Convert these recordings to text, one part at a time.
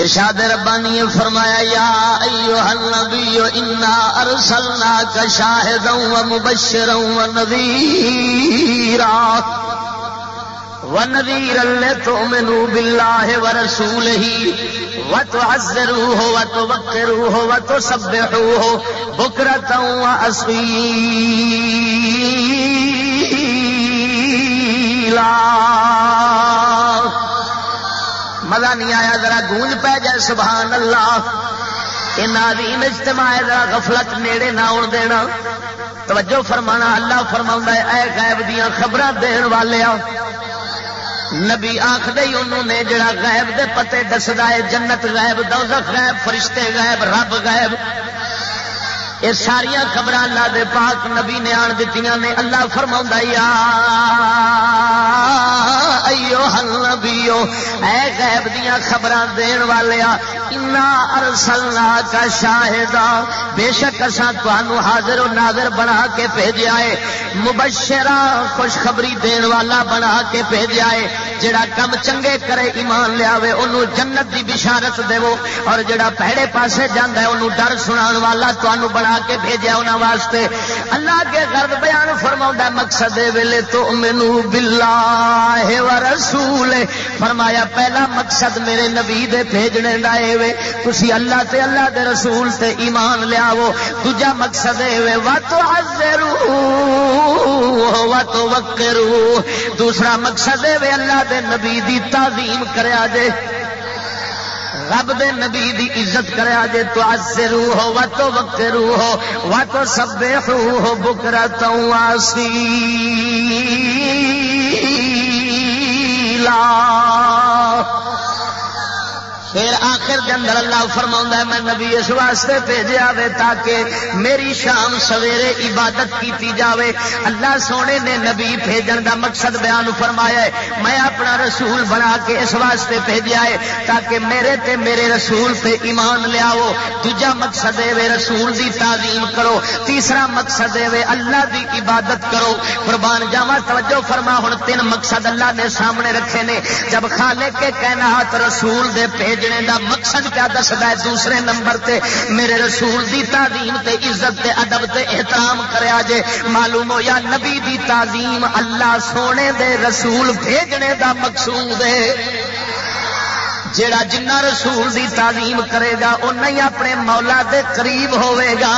ارشاد ربانی فرمایا، یا ایوہ النبی، انا ارسلناک شاہدا و مبشرا و نذیرا و ونذيرا لتؤمنوا بالله ورسوله وتعزروه وتوقروه وتسبحوه بكرة وأصيلا مزہ نہیں آیا، ذرا گونج پہ جائے سبحان اللہ۔ نادیم اجتماع ذرا غفلت نیڑے نہ آن دینا۔ توجہ فرمانا، اللہ فرما ہے، اے غیب دیا خبر دن والے نبی آخد انہوں نے، جڑا غیب دے پتے دسدا ہے، جنت غیب، دوزخ غیب، فرشتے غیب، رب غیب۔ یہ ساریا خبر اللہ دے پاک نبی نے آن دیتی نے، اللہ فرما یا ایو حل اے غیب دیا خبر دین والے ارسلنا کا شاہدہ بے شک اصا تمہوں حاضر و ناظر بنا کے بھیجا ہے۔ مبشرہ، خوشخبری دین والا بنا کے بھیجا ہے۔ جڑا کم چنگے کرے ایمان لیا انہوں جنت دی بشارت دے اور جڑا پہڑے پاسے جانا ہے انہوں ڈر سنا والا تمہوں بنا کے بھیجا انہوں واسطے۔ اللہ کے گرد بیان فرما مقصد ویلے تو مینو بلا رسول فرمایا، پہلا مقصد میرے نبی دے بھیجنے کا یہ تھی اللہ تے اللہ دے رسول تے ایمان لیاو دوجا مقصد ہے وا تو وا تو وکرو دوسرا مقصد ہے اللہ دے نبی دی تعظیم کریا جے۔ رب دے نبی دی عزت کریا جے۔ تو ازرو ہو و تو وکرو ہو و تو سبحو ہو بکرا تو آسی لا پھر آخر اندر اللہ فرما میں نبی اس واسطے بھیجا وے تاکہ میری شام سویرے عبادت کی جاوے۔ اللہ سونے نے نبی بھیجن دا مقصد بیان فرمایا ہے۔ میں اپنا رسول بنا کے اس واسطے بھیجا ہے تاکہ میرے تے میرے رسول تے ایمان لیاو دوجا مقصد ہے رسول دی تعظیم کرو۔ تیسرا مقصد ہے اللہ دی عبادت کرو۔ قربان جاوا توجہ فرما ہوں تین مقصد اللہ نے سامنے رکھے نے۔ جب خالے کے کہنا ہاتھ رسول دے بھیجنے دا مقصد مقصد کیا دستا ہے؟ دوسرے نمبر تے میرے رسول دی تعظیم تے عزت تے ادب تے احترام کریا جے، معلوم ہو یا نبی دی تعظیم اللہ سونے دے رسول بھیجنے دا مقصود ہے۔ جیڑا جنہ رسول دی تعظیم کرے گا اُنہ ہی اپنے مولا دے قریب ہوئے گا۔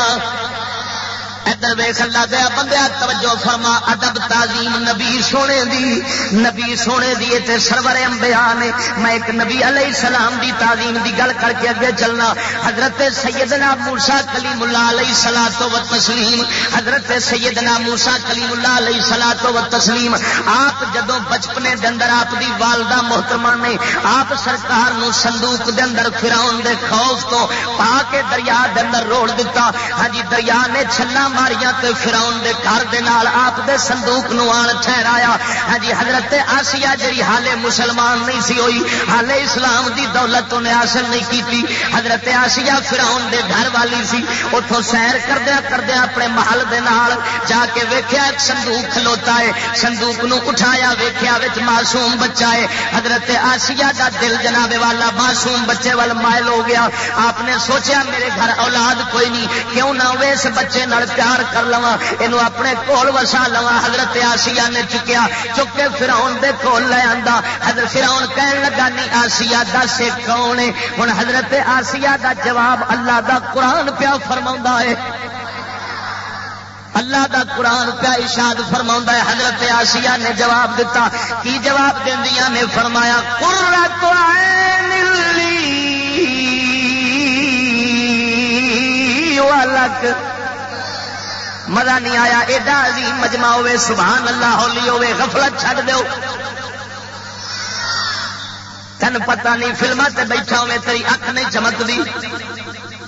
ادھر ویخ اللہ دیا بندیا توجہ فرما، ادب، تعظیم، نبی سونے دی، نبی سونے دی تے سرور امبیا نے۔ میں ایک نبی علیہ السلام دی تعظیم دی گل کر کے اگے چلنا۔ حضرت سیدنا موسا کلیم اللہ علیہ سلا تو و تسلیم حضرت سیدنا موسا کلیم اللہ علیہ سلا تو و تسلیم آپ جدو بچپنے دے اندر آپ دی والدہ محترمہ نے، آپ سرکار نو صندوق دے اندر فراؤن دے خوف تو پا کے دریا دے اندر روڑ دیتا ہاں جی دریا نے چھلا ماریاں تے فراؤن دے گھر دے نال آپ دے صندوق نو آن ٹھہرایا۔ ہاں جی حضرت آسیا جی حالے مسلمان نہیں سی ہوئی، حالے اسلام دی دولت انہیں حاصل نہیں کی حضرت آسیا فراؤن دے گھر والی سی اتوں سیر کردیا کردیا اپنے محل دے نال جا کے ویکیا ایک صندوق کھلوتا ہے۔ صندوق نو اٹھایا ویکیا معصوم بچہ ہے۔ حضرت آسیا دا دل جناب والا معصوم بچے وال مائل ہو گیا۔ آپ نے سوچیا، میرے گھر اولاد کوئی نہیں، کیوں نہ ہوئے اس بچے نال پیار کر لوا یہ اپنے کول وسا لوا حضرت آسیا نے چکیا۔ چکے فراؤن دے کول لے آندا۔ حضرت فراؤن کہن لگا، نہیں آسیا دس کون ہے؟ ہوں حضرت آسیا دا جواب اللہ دا قرآن پیا فرما ہے۔ اللہ دا قرآن پیا اشاد فرما ہے۔ حضرت آسیا نے جواب دیتا کی جواب دیا نے فرمایا قرآن تو الگ مزہ نہیں آیا، ایڈا عظیم مجمع ہوے سبحان اللہ، ہولی ہوے غفلت چھڈ دو تین پتہ نہیں فلما تے بیٹھا ہوے تیری اکھ نہیں چمکتی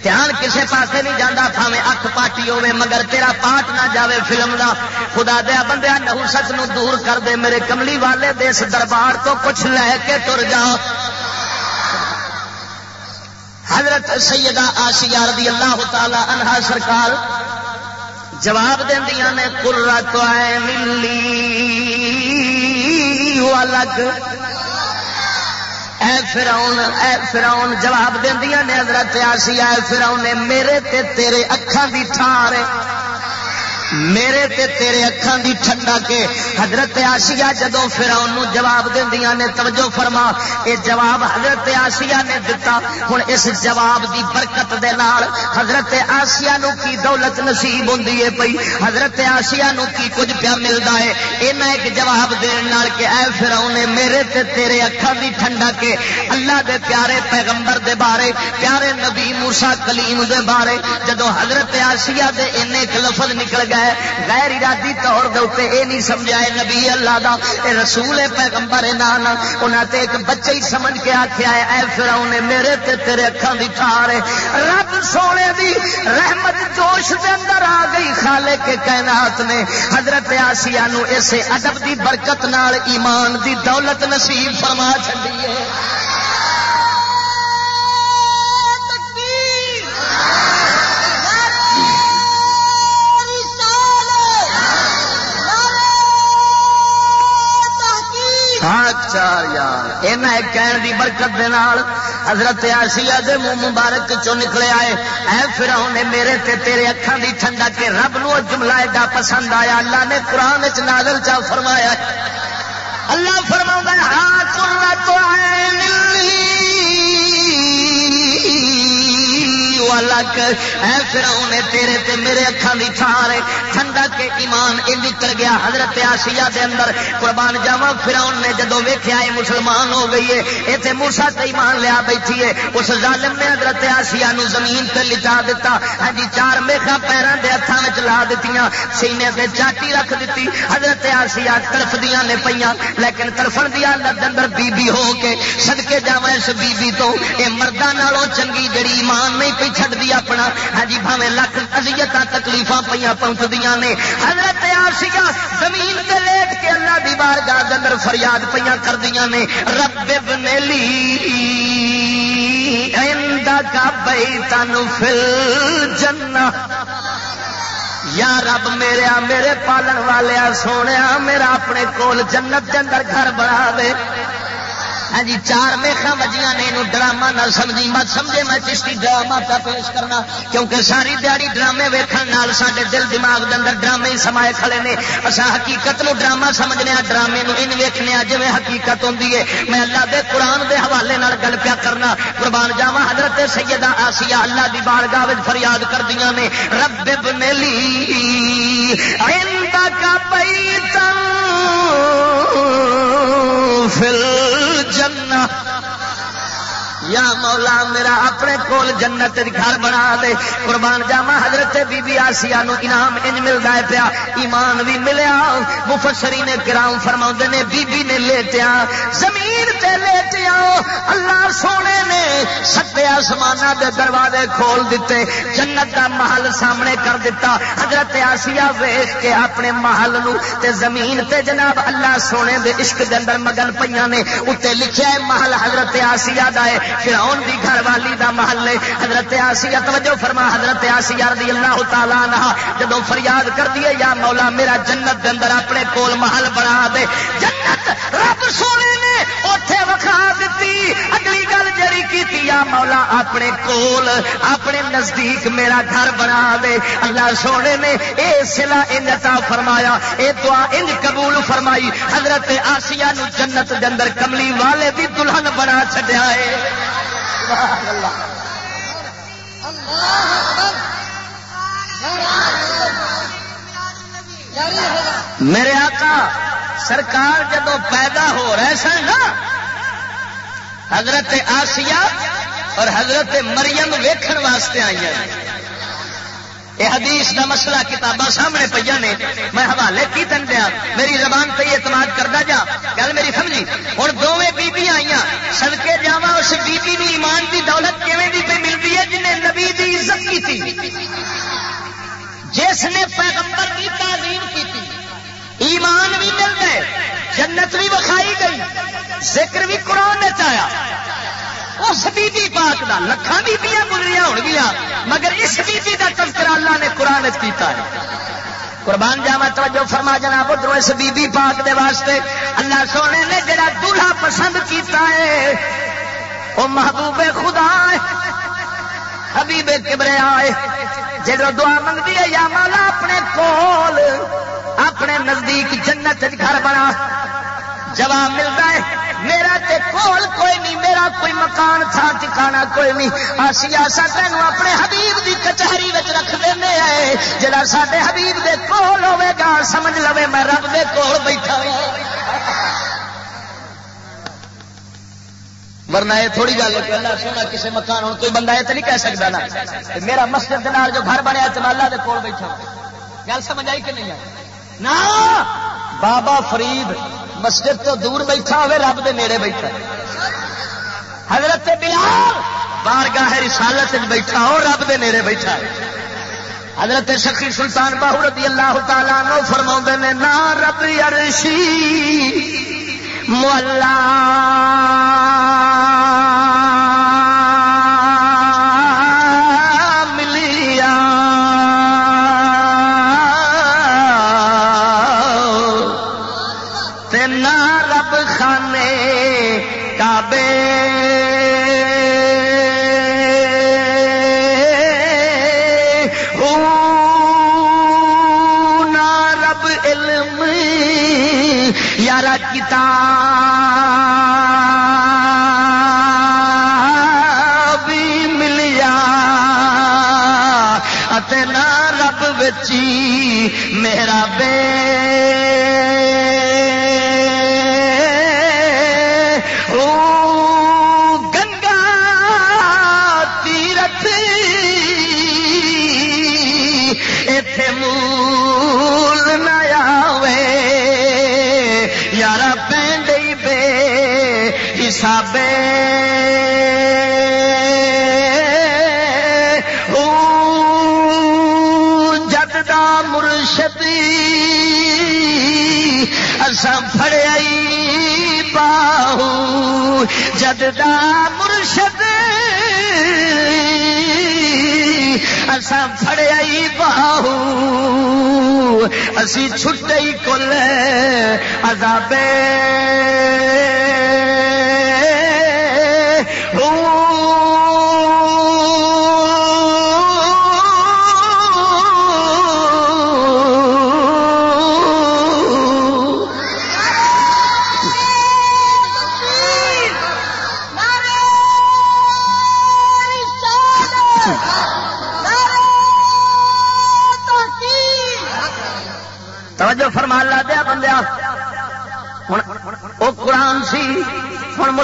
دھیان کسے پاسے نہیں جانا پاوے اکھ پاٹی ہوے مگر تیرا پاٹ نہ جاوے فلم دا۔ خدا دیا بندیا نہوست نو دور کر دے۔ میرے کملی والے دیس دربار تو کچھ لے کے تر جا۔ حضرت سیدہ آسیہ رضی اللہ تعالی عنہا سرکار جواب دیا نے کورا تو ملی الگ اے فراؤن اے فراؤن جواب دیا نے، حضرت آسی اے فراؤن نے، میرے تے تیرے اکھان دی ٹھار میرے تے تیرے اکھان دی ٹھنڈا کے حضرت آسیا جدو فراؤن جواب دیا نے توجہ فرما یہ جواب حضرت آسیا نے دتا۔ ہوں اس جواب دی برکت دے نال حضرت آسیا نو کی دولت نصیب ہوں پئی؟ حضرت آسیا نو کی کچھ پیا ملتا ہے یہ ایک جواب دن کہ اے فراؤن نے میرے تے تیرے اکھان دی ٹھنڈا کے اللہ دے پیارے پیغمبر دے بارے، پیارے نبی موسا کلیم دے بارے جدو حضرت آسیا دے ان ایک لفظ نکل گئے گئے غیر ارادی طور دے اے نہیں سمجھا ہے نبی اللہ دا، اے رسول اے پیغمبر نانا، انہاں تے ایک بچہ ہی سمجھ کے آکھیا ہے، اے فرعون نے میرے تے تیرے اکھاں دی ٹھار ہے رب سونے دی رحمت جوش دے اندر آ گئی، خالق کے کائنات نے۔ حضرت آسیہ نو اسے ادب دی برکت نال ایمان دی دولت نصیب فرما چھڈی ہے چار یار کہن دی برکت دے نال حضرت آسیہ دے منہ مبارک چو نکلے آئے۔ اے فراؤن نے میرے تے تیرے اکھان دی ٹھنڈا کے رب نو جملہ ایڈا پسند آیا۔ اللہ نے قرآن چ نازل چا فرمایا۔ اللہ فرما ہاں تو آئے لک اے فراؤن نے تیرے تے میرے اکھان دی ٹھار ٹھنڈا کے ایمان ان نکل گیا۔ حضرت آسیہ دے اندر قربان جاوا فراؤن نے جدو ویکھیا ہے مسلمان ہو گئی ہے ایتھے موسی تے ایمان لیا بیٹھی ہے اس ظالم نے حضرت آسیہ نو زمین تے لٹا دیتا ہاں جی چار میخا پیراں دے ہتھاں وچ لا دتیاں۔ سینے تے چاٹی رکھ دتی۔ حضرت آسیہ تڑفدیاں نے پیاں، لیکن تڑفن دی حالت اندر بی بی ہو کے صدکے جاواں اس بی بی تو۔ اے مرداں نالوں چنگی جڑی ایمان نہیں پئی چھڈ دی اپنا ہاں جی بھاوے لکھ ازیت تکلیف پہ پہنچدیا نے حضرت آسیا زمین تے لیٹ کے اللہ دی بار گاہ اندر فریاد پہ کردیا نے رب نے لی کا بئی فل جنا یا رب میرے میرے پالن والے سونے میرا اپنے کول جنت کے اندر گھر بنا دے ہاں جی چار میخا وجیاں نے یہ ڈرامہ نہ سمجھی۔ مت سمجھے میں چشتی ڈرامہ پہ پیش کرنا، کیونکہ ساری دیہی ڈرامے ویکن سارے دل دماغ کے اندر ڈرامے ہی سمائے کھڑے نے۔ اصا حقیقت نو ڈرامہ سمجھنے ڈرامے نو ان ویکنے جی حقیقت ہوتی ہے۔ میں اللہ دے قرآن دے حوالے نال گل پیا کرنا۔ قربان جاوا حضرت سیدہ آسیہ اللہ دی بارگاہ فریاد کر دیا نے، رب بنیلی کا پیتا فل جنہ یا مولا میرا اپنے کول جنت گھر بنا دے۔ قربان جاوا حضرت بی بی آسیا نو انعام انج ملتا ہے پیا۔ ایمان بھی ملیا۔ مفسری نے کرام فرما نے بی بی نے لیٹیا زمین تے لیٹیا اللہ سونے نے ستے آسمان دے دروازے کھول دیتے جنت دا محل سامنے کر دیتا حضرت آسیا ویخ کے اپنے محل نو تے زمین تے جناب اللہ سونے دے عشق دے اندر مگن پہ نے۔ اتنے لکھا ہے محل حضرت آسیا دا ہے۔ فرعون دی گھر والی دا محل حضرت آسیہ توجہ فرما، حضرت آسیہ رضی اللہ تعالی عنہ جدوں فریاد کر دیے یا مولا میرا جنت دے اندر اپنے کول محل بنا دے۔ جنت رب سونے نے وکھا دتی۔ اگلی گل جڑی کیتی یا مولا اپنے کول، اپنے نزدیک میرا گھر بنا دے۔ اللہ سونے نے اے صلہ انتا فرمایا، اے دعا ان قبول فرمائی۔ حضرت آسیہ نو جنت اندر کملی والے دی دلہن بنا چھڈیا ہے۔ میرے آقا، سرکار جدو پیدا ہو رہے سن نا حضرت آسیہ اور حضرت مریم ویکھن واسطے آئی ہیں۔ یہ حدیث دا مسئلہ کتاباں سامنے پہ نے۔ میں حوالے کی تن دیا۔ میری زبان پہ اعتماد کرتا جا۔ گل میری سمجھی؟ ہوں دونیں بیبی آئی سڑکے جا اس بیبی نو ایمان دی دولت کیویں دی پہ ملتی ہے جنہیں نبی دی عزت کی تھی جس نے پیغمبر کی تعظیم کی تھی ایمان بھی مل گئے جنت بھی وکھائی گئی۔ ذکر بھی قرآن نے چایا اس بی بی پاک دا لکھان بیبیاں گزریاں ہو گیا، مگر اس بی بی دا تذکرہ اللہ نے قرآن کیتا ہے۔ قربان جاوا توجہ فرما جناب، ادھر اس بی بی پاک دے واسطے اللہ سونے نے جڑا دلہا پسند کیتا ہے وہ محبوب خدا ہے، حبیب کبرے آئے جب دعا منگتی ہے، یا مالا اپنے کول، اپنے نزدیک جنت گھر بنا۔ جواب ملتا ہے، میرا تے کول کوئی نہیں، میرا کوئی مکان تھا ٹکانا کوئی نہیں۔ آسی آسا تینوں اپنے حبیب دی کچہری رکھ دینا ہے جڑا سارے حبیب دے کول ہوے گا، سمجھ لو میں رب دے کول بیٹھا ورنہ یہ تھوڑی گل ہے اللہ سونا کسی مکان ہوں، کوئی بندہ یہ تو نہیں کہہ سکتا نا میرا مسجد نال جو گھر بنیا تو اللہ دے کول بیٹھا گل سمجھ آئی کہ نہیں آئی؟ نا! بابا فرید مسجد تو دور بیٹھا ہوئے، رب دے نیڑے بیٹھا حضرت بلال بارگاہ رسالت بیٹھا ہو، رب دے نیڑے بیٹھا حضرت شکی سلطان باہو رضی اللہ تعالیٰ نو فرما نے، نا رب عرشی مولا۔ نہ رب بچی میرا بے دا مرشد اسا فڑیا باہو اسی چھٹے کل عذابے۔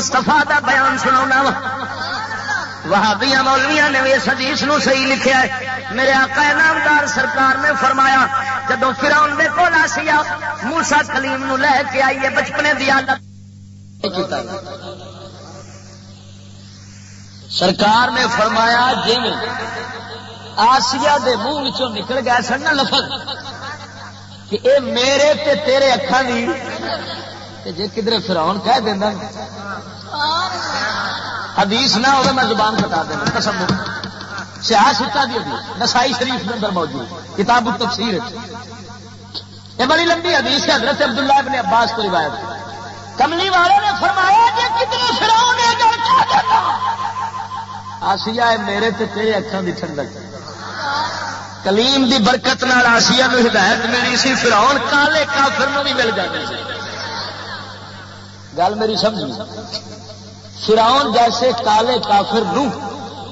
مستفا کا بیان سنا وا. وہابیا مولویا نے بھی اس حدیث نو صحیح لکھیا ہے. میرے آقا نامدار سرکار نے فرمایا جدو فراؤن دے کول آسیا موسا کلیم نو لے کے آئیے بچپنے دی عادت۔ سرکار نے فرمایا جی آسیا دے منہ نکل گیا سن لفظ، کہ اے میرے تے تیرے اکھان دی جی کدھر فراؤن کہہ دینا حدیث نہ ہو میں زبان بتا دینا قسم سیاح سکا دی حدیث، نسائی شریف کے اندر موجود۔ کتاب التفسیر یہ بڑی لمبی حدیث ہے، حضرت عبداللہ ابن عباس کو روایت کملی والے نے فرمایا کہ کتنے فراؤ نے اگر کیا دیتا؟ آسیا ہے، میرے تے تیرے اکھان دی ٹھنڈک۔ کلیم دی برکت نال آسیا نو ہدایت ملی سی فراؤن کالے کافر نو بھی مل جاتی سی۔ گل میری سمجھ فراؤن جیسے کالے کافر نو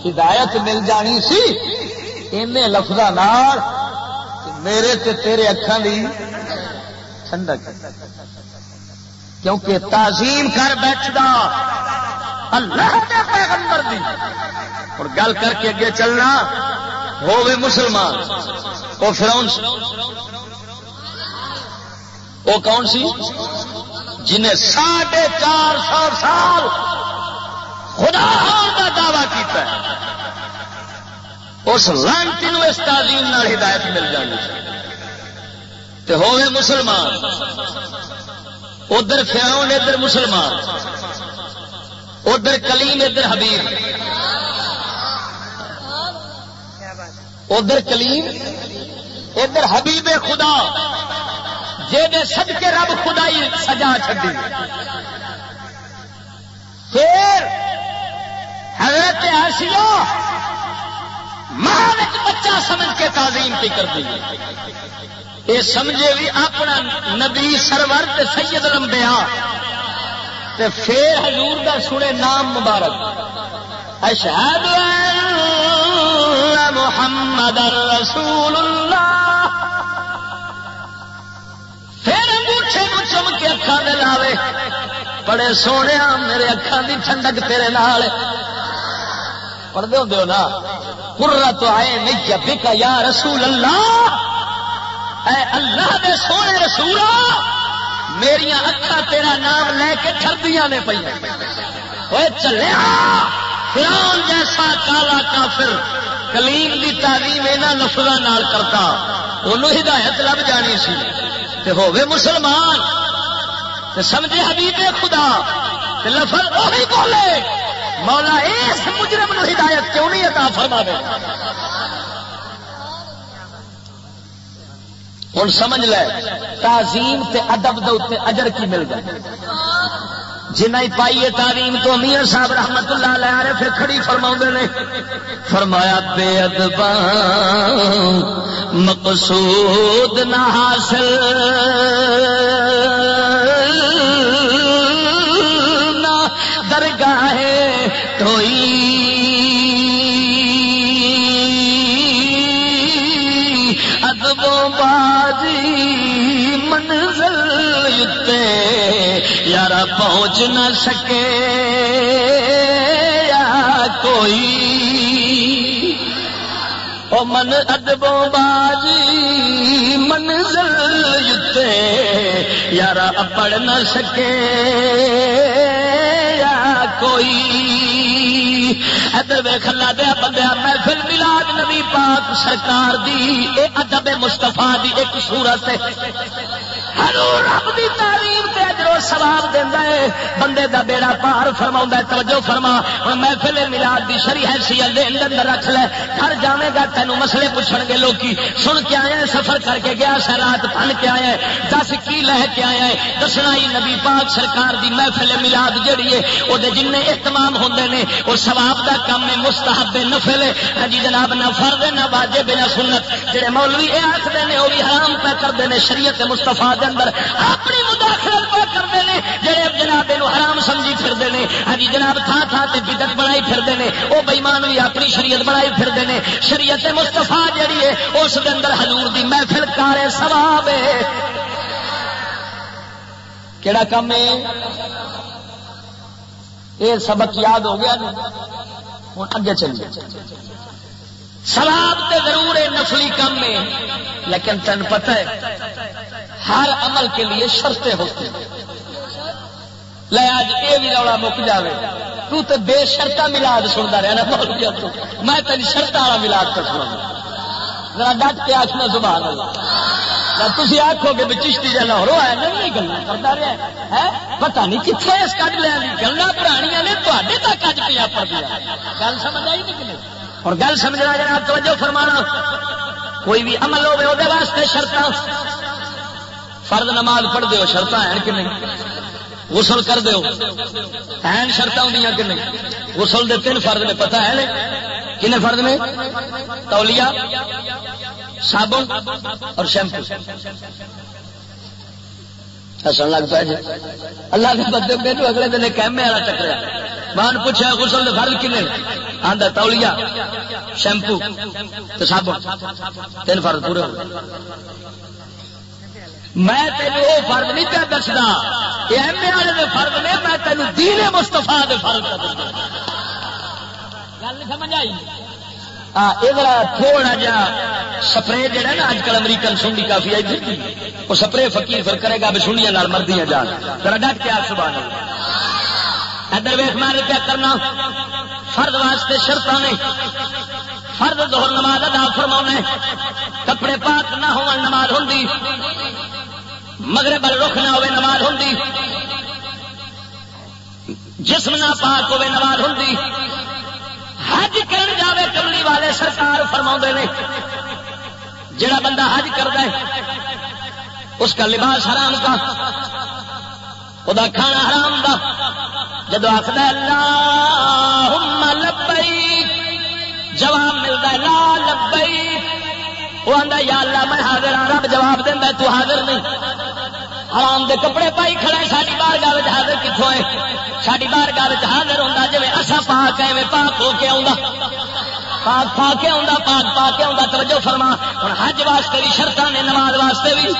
ہدایت مل جانی سی ان لفظ میرے تے تیرے اکھان دی ٹھنڈک۔ کیونکہ تعظیم کر بیٹھتا اللہ کے پیغمبر دی۔ اور گل کر کے اگے چلنا ہوے مسلمان۔ وہ فراؤن وہ کون سی؟ جنہیں ساڑھے چار سو سال خدا ہاں کا دعوی کیتا ہے۔ اس لانتی اس تعلیم ہدایت مل جانی تے ہوئے مسلمان۔ ادھر فیاؤن ادھر مسلمان۔ ادھر کلیم، ادھر حبیب۔ ادھر کلیم، ادھر حبیب خدا۔ جی سد کے رب خدائی سجا چڈی پھر حضرت آسیو ماں بچہ سمجھ کے تعظیم کی کر دی۔ یہ سمجھے بھی اپنا نبی سرور تے سید لمبیا تے پھر حضور دا سنے نام مبارک۔ اشہد محمد رسول اللہ۔ پھر انگوٹھے کو چم کے اکھان دے لاوے۔ بڑے سونے میرے اکھان دی ٹھنڈک تیرے نال۔ پڑھتے ہوں نا؟ پورا تو آئے نہیں بکا یا رسول اللہ۔ اے اللہ دے سونے رسول میری اکھا تیرا نام لے کے ٹردیا نے پہ چلیا فرون جیسا کالا کافر کلیم دی تعلیم یہاں لفظوں نال کرتا انہوں ہدایت لب جانی سی۔ تے ہوے مسلمان۔ تے سمجھے حبیب خدا، تے لفظ وہی بولے۔ مولا اس مجرم نو ہدایت کیوں نہیں عطا فرما دے ہوں سمجھ لے، تعظیم تے ادب دے اجر کی مل گئے جنہیں پائیے تعلیم تو میاں صاحب رحمت اللہ لے رہے پھر کھڑی فرما نے۔ فرمایا، بے ادبا مقصود نہ حاصل۔ ادب بازی منزل ٹوئی یار پہنچ نہ سکے یا کوئی او من ادبو باجی منزل یتے یار پڑھ نہ سکے یا کوئی ادھر ویخ لا دیا بندیا محفل ملاد نبی پاک سرکار دی، اے ادب مستفا دی ایک سورت ہے۔ ہلو رب دی تعلیم تے سواب دینا ہے، بندے دا بیڑا پار فرما توجہ فرما۔ ہوں محفل ملاد دی شری حیثیت دے اندر رکھ لے، گھر جاوے گا تینوں مسئلے پوچھن گے لوکی۔ سن کے آیا سفر کر کے گیا سا، رات پن کے آیا دس کی لہ کے آیا ہے۔ دسنا ہی نبی پاک سرکار دی محفل ملاد جڑی ہے وہ جن اہتمام ہوندے نے وہ سواب دا کام ہے، مستحب نفل ہے۔ ہاں جی جناب، نہ فرد نہ واجب نہ سنت۔ جڑے مولوی یہ آخر نے وہ بھی حرام پہ کرتے ہیں شریعت مستفا اندر، اپنی مداخلت پہ کر کرتے ہیں جہے جناب یہ حرام سمجھی پھرتے ہیں ہاں جی جناب تھان تھان سے بدت بنائی پھرتے ہیں وہ بےمان بھی اپنی شریعت بنائی پھرتے ہیں شریعت مستفا جہی ہے، اس کے اندر حضور دی محفل کارے سواب ہے۔ کہڑا کام ہے؟ یہ سبق یاد ہو گیا ہوں اگے چلیے۔ سواب تے ضرور ہے نفلی کم ہے، لیکن تین پتہ ہے، ہر عمل کے لیے شرطیں ہوتی ہیں۔ لے آج یہ بھی روڑا مک جائے تو تے بے شرطا ملاد سنتا رہا نا تو۔ میں تین شرط والا ملاد کر سنا ذرا ڈٹ کے آخنا زبان تھی آخو گے چشتی جا لاہور آیا نہیں گلا کرتا رہا ہے۔ پتا نہیں کتنے اس کٹ لیا گلا پرانیاں نے تے تک اج پیا پڑ گیا گل سمجھ آئی نہیں اور گل سمجھنا جناب توجہ فرمانا۔ کوئی بھی عمل ہوے وہ واسطے شرط فرد نماز پڑھ دو شرط ہیں کہ نہیں؟ غسل کر دو این شرط ہوں کہ نہیں؟ غسل دے تین فرد نے پتا ہے کن فرد نے؟ تولیا صابن اور شیمپو۔ ہسن لگتا ہے جی اللہ کے بدے میرے اگلے دن کیمے والا ٹکرا مان پوچھا غسل دے فرد کنے؟ آدھا تولیا شیمپو تے صابن۔ تین فرد پورے ہو میں تینوں وہ فرد نہیں پیا دسنا یہ ایم اے والے فرد نے، میں تینوں دین مستفا دے فرد دسنا گل سمجھ آئی؟ تھوڑا جا، سپرے جہا نا اج کل امریکن سنڈی کافی آئی پھر وہ سپرے فقیر پھر کرے گا بھی سنڈیاں مردیاں جان۔ ذرا ڈٹ کے آپ سبحان ادھر ویخ میں کیا کرنا، فرد واسطے شرط نے۔ فرد دور نماز ادا فرما کپڑے پاک نہ ہو نماز ہوں مگر بل رخ نہ ہوئے نماز ہوں جسم نہ پاک ہوئے نماز ہوں حج کر جاوے کملی والے سرکار فرما نے۔ جڑا بندہ حج کرتا ہے، اس کا لباس حرام کا وہ کھانا حرام کا جب آخر اللہ جواب ملتا ہے، لا لبئی وہ آتا یا اللہ، میں حاضر ہاں رب جواب دینا تو حاضر نہیں۔ حرام دے کپڑے پائی کھڑے ساری بار گاہ حاضر کتوں ہے؟ ساری بار گاہ حاضر ہوتا جی اصا پاک ہے پاک ہو کے آؤں پاک پا کے آؤں پاک پا کے آؤں توجہ فرما۔ ہوں حج واسطے بھی شرط نے نماز واسطے بھی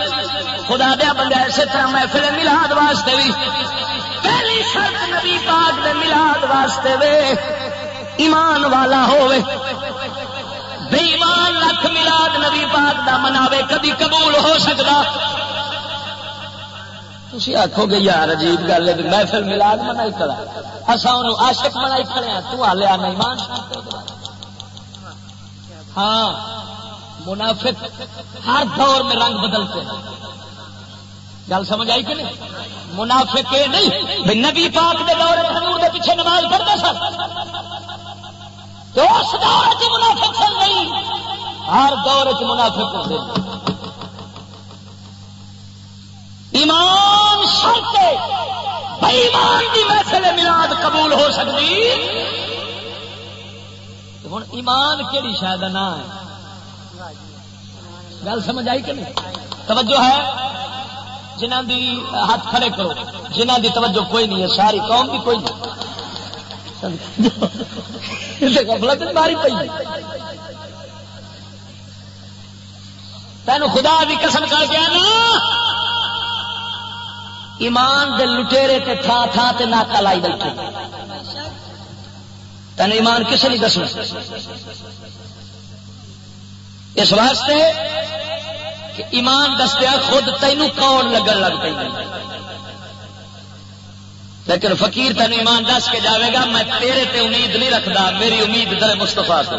خدا دیا بندہ اسی طرح محفل ملاد واسطے بھی پہلی شرط نبی پاک دے ملاد واسطے وے۔ ایمان والا ہوئے بے ایمان لکھ ملاد نبی پاک دا مناوے، کبھی قبول ہو سکتا تھی آخو گے، یار عجیب گل ہے محفل ملاد منائی کھڑا اصا ان آشک منائی کھڑے ہیں، تو نہیں ہاں منافق ہر دور میں رنگ بدلتے ہیں۔ گل سمجھ آئی کہ نہیں؟ منافق یہ نہیں نبی پاک دے دور حضور دے پیچھے نماز پڑھتا سر تو اس دور چ منافق سن نہیں، ہر دور چ منافق ہوتے ایمان شرط ایمان کی محفل ملاد قبول ہو سکتی؟ ہوں ایمان کہڑی شاید نہ ہے گل سمجھ آئی کہ نہیں؟ توجہ ہے؟ جنہ دی ہاتھ کھڑے کرو جنہ دی توجہ کوئی نہیں ہے، ساری قوم کی کوئی نہیں۔ ماری پی تین خدا بھی قسم کر کے نا ایمان دے لٹیرے تے تھا تھا تے ناکا لائی بیٹھے۔ تین ایمان کسے نہیں دسنا۔ اس واسطے کہ ایمان دستے خود تینوں کون لگن لگ پہ لیکن فقیر تین ایمان دس کے جاوے گا، میں تیرے تے امید نہیں رکھتا میری امید در مستفا سے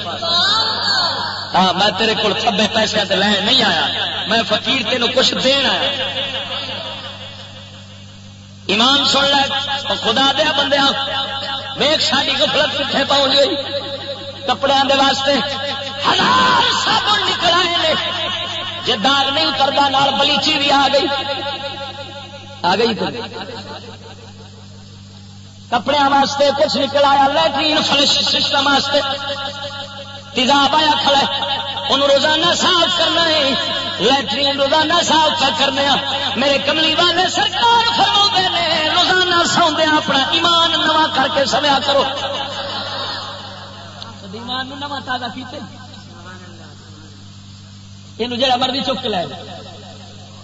ہاں میں تیرے کو تھبے پیسے لین نہیں آیا۔ میں فقیر تینوں کچھ دین آیا۔ ایمان سن لے خدا دیا بندے ویک ساری گفلت کتنے پہنچ گئی؟ کپڑے دے واسطے ہزار سابن نکل آئے نے جی داغ نہیں کرتا نال بلیچی بھی آ گئی۔ آ گئی کپڑے واسطے کچھ نکل آیا، لیٹرین فلش سسٹم واسطے۔ تیزاب آیا کھڑا ہے۔ انہوں روزانہ صاف کرنا ہے۔ لٹرین روزانہ صاف کرنے میرے کملی والے سرکار فرما نے روزانہ سوندے اپنا ایمان نواں کر کے سمیا کرو۔ ایمان نواں تازہ پیتے یہ جڑا مرضی چک لے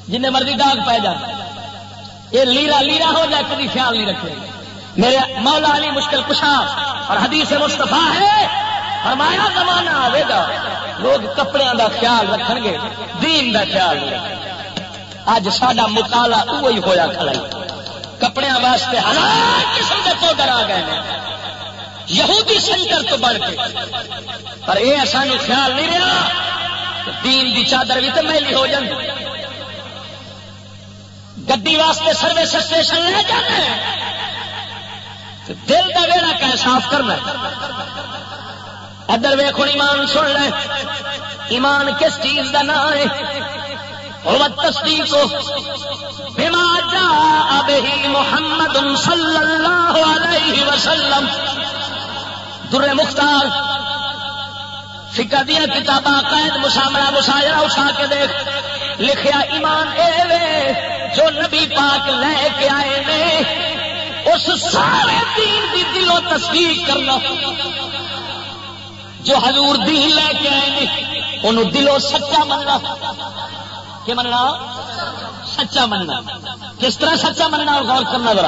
جن مرضی داغ پی جائے یہ لیرا لیرا ہو جائے کبھی خیال نہیں رکھے۔ میرے مولا علی مشکل کشا اور حدیث مستفا ہے۔ فرمایا، زمانہ آئے گا، لوگ کپڑے دا خیال رکھن گے دین دا خیال اج سڈا مطالعہ وہی ہوا کھڑا کپڑے واسطے ہزار قسم کے پودر آ گئے یہودی سینٹر تو بڑھ کے۔ پر یہ سان خیال نہیں رہا۔ دین دی چادر بھی تو میلی ہو جاتی گڈی واسطے سروس اسٹیشن لے جانا دل کا ویڑا کہ صاف کرنا ادھر ویخ ایمان سن لے۔ ایمان کس چیز کا نام ہے؟ تصدیق بما جاء به محمد صلی اللہ علیہ وسلم۔ در مختار فکا دیا کتاباں، قید مسامرہ مساجرہ اٹھا کے دیکھ۔ لکھیا ایمان اے وے، جو نبی پاک لے کے آئے نے اس سارے دین دی دلوں تصدیق کرنا۔ جو حضور دین لے کے آئے انہوں دلوں سچا مننا۔ کہ مننا؟ سچا مننا۔ کس طرح سچا مننا اور غور کرنا ذرا۔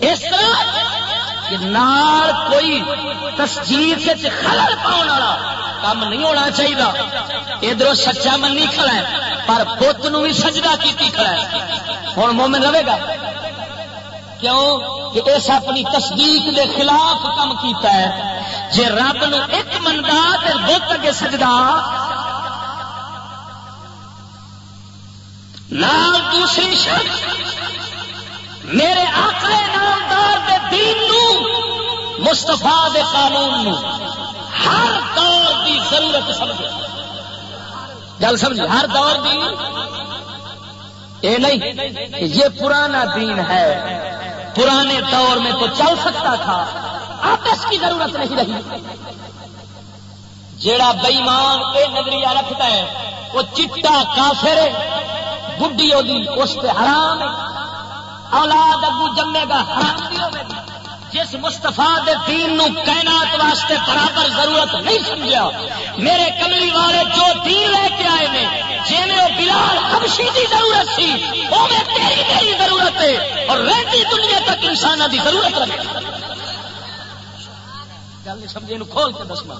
اس طرح کہ نال کوئی تصدیق خلل پاؤن والا کام نہیں ہونا چاہیے ادھر سچا منی کھڑا ہے، پر بت بھی سجدہ کی کھڑا ہے۔ ہوں مومن رہے گا۔ کیوں؟ کہ اس اپنی تصدیق دے خلاف کام کیتا ہے۔ جی رب نو ایک منگا تو بت اگے سجدہ نام دوسری شرط، میرے آقا نامدار دے دین نو مستفا دے قانون نو، ہر دور دی ضرورت سمجھے گل سمجھ ہر دور دی؟ یہ نہیں، یہ پرانا دین ہے۔ پرانے دور میں تو چل سکتا تھا اب اس کی ضرورت نہیں رہی۔ جیڑا بئیمان یہ نظریہ رکھتا ہے، وہ چٹا کافر بڈی اس حرام اولاد اگو جمے گا حرام بھی ہوگی جس مستفا دین نو کائنات واسطے برابر ضرورت نہیں سمجھا، میرے کملی والے جو دین لے کے آئے نے جی میں وہ بلال حبشی دی ضرورت سی وہ میں تیری میری ضرورت ہے، اور رہتی دنیا تک انسان دی ضرورت رکھے گل نہیں سمجھے کھول کے دسنا۔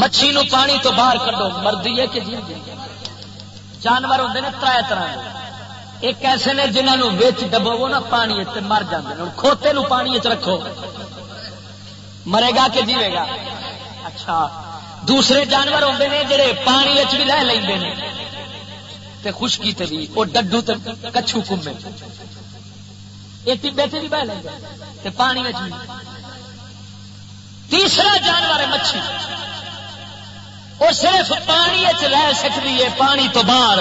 مچھی نو پانی تو باہر کڈو مردی ہے کہ جی جانور ہوں نے تر طرح ایک ایسے نے جنہوں ویچ ڈبو نا پانی مر جاتے ہیں کھوتے نو پانی چ رکھو۔ مرے گا کہ جیوے گا؟ اچھا۔ دوسرے جانور ہوتے ہیں جڑے پانی بھی لے لیں تے خشکی تے بھی وہ ڈڈو تے کچھو کمے۔ یہ ٹبے سے بھی بہ لیں تے پانی بھی تیسرا جانور ہے مچھلی وہ صرف پانی چ رہ سکتی ہے پانی تو باہر۔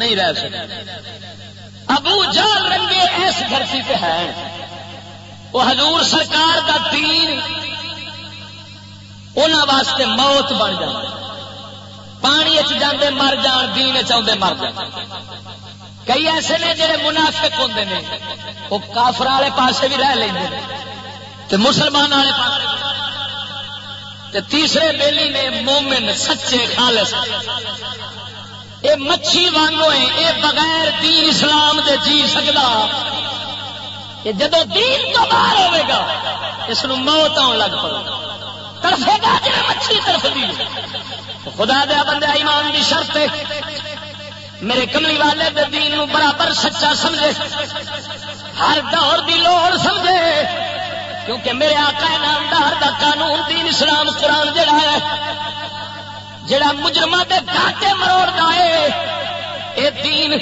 نہیں رہ سکتے ابو جان رنگے ایس دھرتی پہ ہے وہ حضور سرکار کا تین ان واسطے موت بن جائے پانی جاندے مر جان، دین چاہتے مر جان۔ کئی ایسے نے جڑے منافق ہوں نے۔ وہ کافر والے پاسے بھی رہ لیں تے مسلمان والے پاس تیسرے بیلی نے مومن سچے خالص۔ یہ مچھی وانگو ہے یہ بغیر دین اسلام دے جی سکتا یہ جدو دین تو باہر ہوئے گا، اس موت آن لگ پڑے ترفے گا جی مچھی طرف دی۔ خدا دیا بندہ ایمان دی شرط میرے کملی والے دے دین نو برابر سچا سمجھے۔ ہر دور دی لوڑ سمجھے۔ کیونکہ میرے آقا نامدار دا قانون دین اسلام قرآن جڑا ہے جڑا مجرم کے گاٹے مروڑ دے دین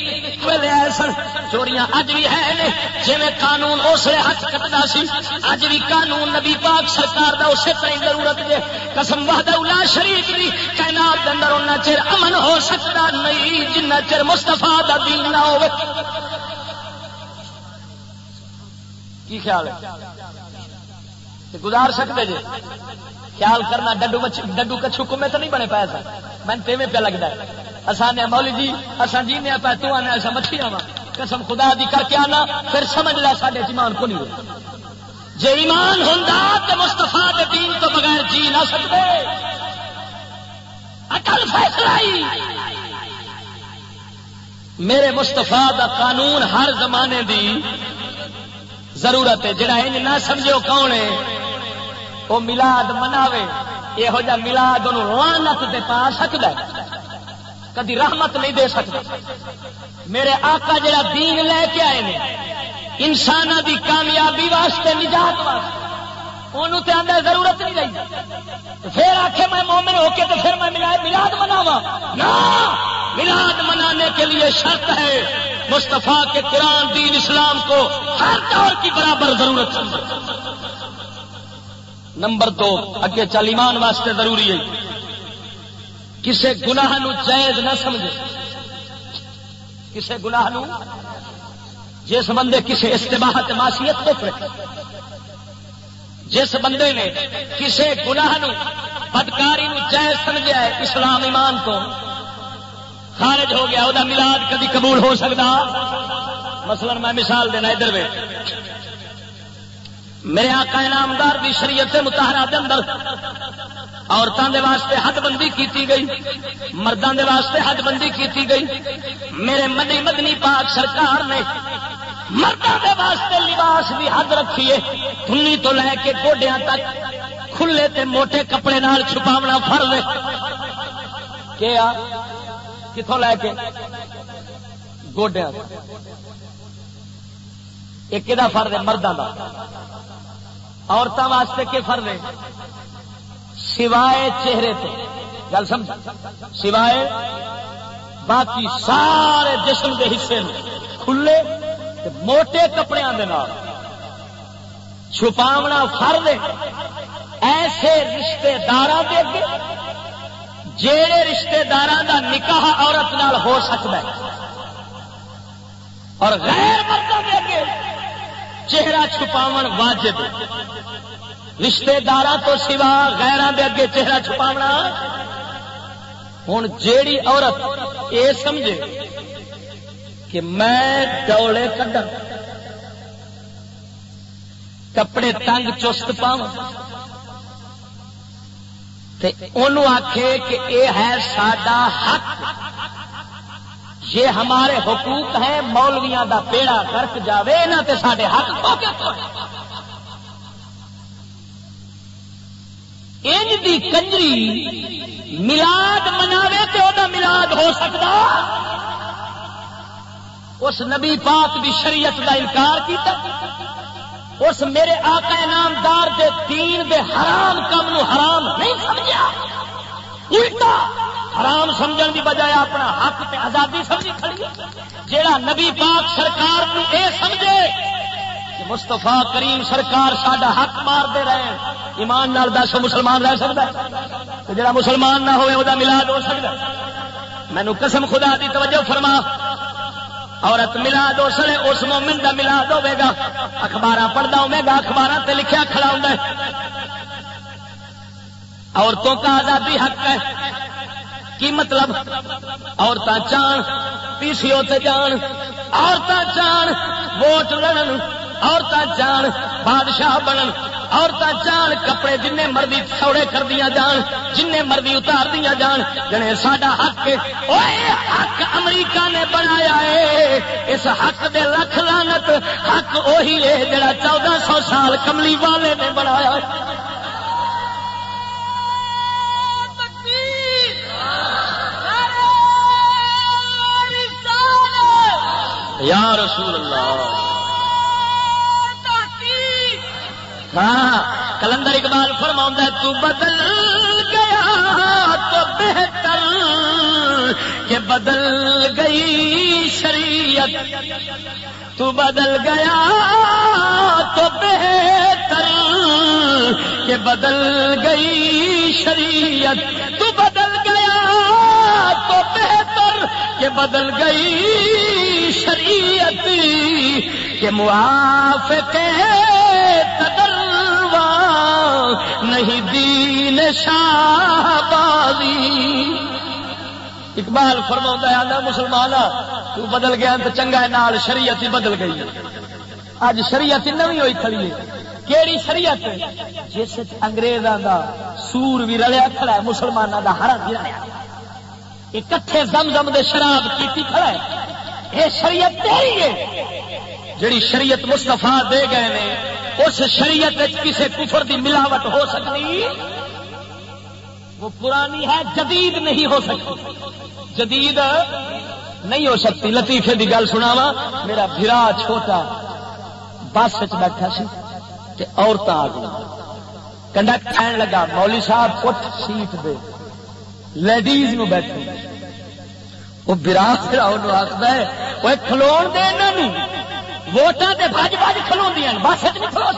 سن، چوریاں اج بھی ہے جی قانون اس لیے ہاتھ کٹتا سی، اج بھی قانون نبی پاک سرکار دا اسی طرح ضرورت ہے قسم وحدہ الا شریف دی، کائنات دے اندر اُنہ چر امن ہو سکتا نہیں جنہ چر مستفا دا دین نہ ہو کی خیال ہے؟ گزار سکتے جی۔ خیال کرنا ڈڈو ڈڈو کچھ حکومت نہیں بنے پایا سا میں تیویں پہ لگتا ہے۔ اصان مولی جی اصا جی پہ تو آنے ایسا مچھی آوا قسم خدا دی کر کے آنا، پھر سمجھ لیا سارے ایمان کو نہیں جی ایمان ہوں تو مستفا دین تو بغیر جی نہ سکتے اٹل فیصلہ میرے مستفا دا قانون ہر زمانے دی ضرورت ہے۔ جڑا انج نہ سمجھو کون ہے وہ ملاد مناوے، یہو جا ملاد لانت دے پا سکتا کدی رحمت نہیں دے سکتا میرے آقا جڑا دین لے کے آئے نے انسان دی کامیابی واسطے نجات واسطے انہوں تے آدھا ضرورت نہیں رہی۔ پھر آخے میں مومن ہو کے تو پھر میں ملاد مناوا ملاد منانے کے لیے شرط ہے مستفا کے قرآن، دین اسلام کو ہر دور کی برابر ضرورت۔ نمبر دو، اگے چل ایمان واسطے ضروری ہے۔ کسے گناہ نو جائز نہ سمجھے۔ کسے گناہ نو جس بندے کسے استباہت معصیت کو پڑے جس بندے نے کسے گناہ نو بدکاری نو جائز سمجھا ہے اسلام ایمان کو خارج ہو گیا وہ ملاد کبھی قبول ہو سکتا؟ مثلا میں مثال دینا ادھر میرے آقا انعامدار دی شریعت متحرہ دے اندر عورتوں دے واسطے حد بندی کیتی گئی مردوں دے واسطے حد بندی کیتی گئی۔ میرے مدنی مدنی پاک سرکار نے مردوں دے واسطے لباس بھی حد رکھیے تھنی تو لے کے گوڈیاں تک کھلے تے موٹے کپڑے نال چھپاونا فرض ہے۔ کیا کتوں لے کے؟ گوڈیا ایک فرد ہے؟ مردوں کا عورتوں واسطے کے فرد ہے سوائے چہرے تو گل سمجھ؟ سوائے باقی سارے جسم کے حصے کھلے موٹے کپڑے چھپاونا فرد ایسے رشتے دار جہے رشتے دار کا نکاح عورت نال ہو سکتا ہے۔ اور غیر مردوں کے چہرہ چھپاو واجب۔ رشتے دار تو سوا غیران دے اگے چہرہ چھپاونا۔ ہوں جیڑی عورت یہ سمجھے کہ میں ڈولے کڈ کپڑے تنگ چست پاؤں آخے کہ یہ ہے سڈا حق۔ یہ ہمارے حقوق ہیں، مولویاں دا پیڑا کرک جاوے نہ تے سارے حق انج دی کنجری ملاد مناوے تو وہ ملاد ہو سکتا اس نبی پاک دی شریعت دا انکار کیتا۔ اس میرے آقا نامدار دے دین دے حرام کم نو حرام نہیں سمجھا الٹا حرام سمجھن دی بجائے اپنا حق تے آزادی سمجھی کھڑی جیڑا نبی پاک سرکار نو اے سمجھے مستفا کریم سرکار ساڈا حق مار دے رہے، ایمان نال دس مسلمان رہ سکتا ہے۔ جڑا مسلمان نہ ہوئے وہ ملاد ہو سکتا مینو قسم خدا دی توجہ فرما، عورت ملاد اس لیے اس مومن کا ملاد ہوے گا۔ اخبار پڑھتا ہوے گا اخبار سے لکھا کھڑا ہوں عورتوں کا آزادی حق ہے۔ کی مطلب؟ عورتیں چان پی سی او جان عورتیں چان ووٹ لڑن عورتیں چان بادشاہ بنن عورتیں چان کپڑے جن مرضی سوڑے کر دیا جان جن مرضی اتار دیا جان۔ جنے ساڈا حق حق امریکہ نے بنایا ہے۔ اس حق دے لکھ لانت حق وہی ہے جڑا چودہ سو سال کملی والے نے بنایا یا رسول اللہ۔ ہاں کلندر اقبال فرما تو بدل گیا تو بہتر کہ بدل گئی شریعت۔ تو بدل گیا تو بہتر کہ بدل گئی شریعت۔ تو بدل گیا تو بہتر کہ بدل گئی شریعت کہ موافق تدلوا، نہیں دین شاہ بازی اقبال فرما آدھا مسلمان تو بدل گیا تو چنگا ہے، نال شریعت ہی بدل گئی اج شریعت نوی ہوئی کھڑی ہے۔ کیڑی شریعت؟ جس انگریزاں دا سور بھی رلیا کھڑا ہے مسلمانوں دا ہر بھی رلیا کٹھے زم زم دے شراب کی کھڑا ہے۔ یہ شریعت تیری ہے۔ جڑی شریعت مستفا دے گئے نے، اس شریعت کسی کفر دی ملاوٹ ہو سکتی؟ وہ پرانی ہے، جدید نہیں ہو سکتی۔ جدید نہیں ہو سکتی۔ لطیفے کی گل سنا وا میرا برا چھوٹا بس بیٹھا سی عورتیں آ گئی۔ کنڈکٹ لگا مولی صاحب، اٹھ سیٹ دے۔ لیڈیز نو بیٹھے وہ برا پھر آخر ہے، وہ کھلو دے ووٹاں تے بج بج کھلو بس نہیں کھلو۔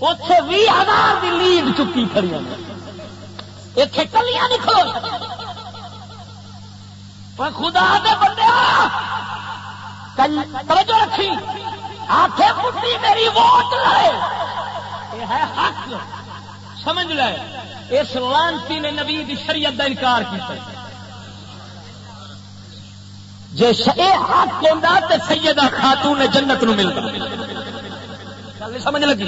اتے بھی ہزار کی لیڈ چکی کھڑی اتنے کلیاں نہیں کھلو۔ خدا دے بندے توجہ رکھی۔ ہاتھ پٹی میری ووٹ لے۔ یہ ہے حق۔ سمجھ لے، اس لانتی نے نبی دی شریعت کا انکار کیا جی حق ہوتا تو سیدہ خاتون جنت نو ملتا سمجھ لگی؟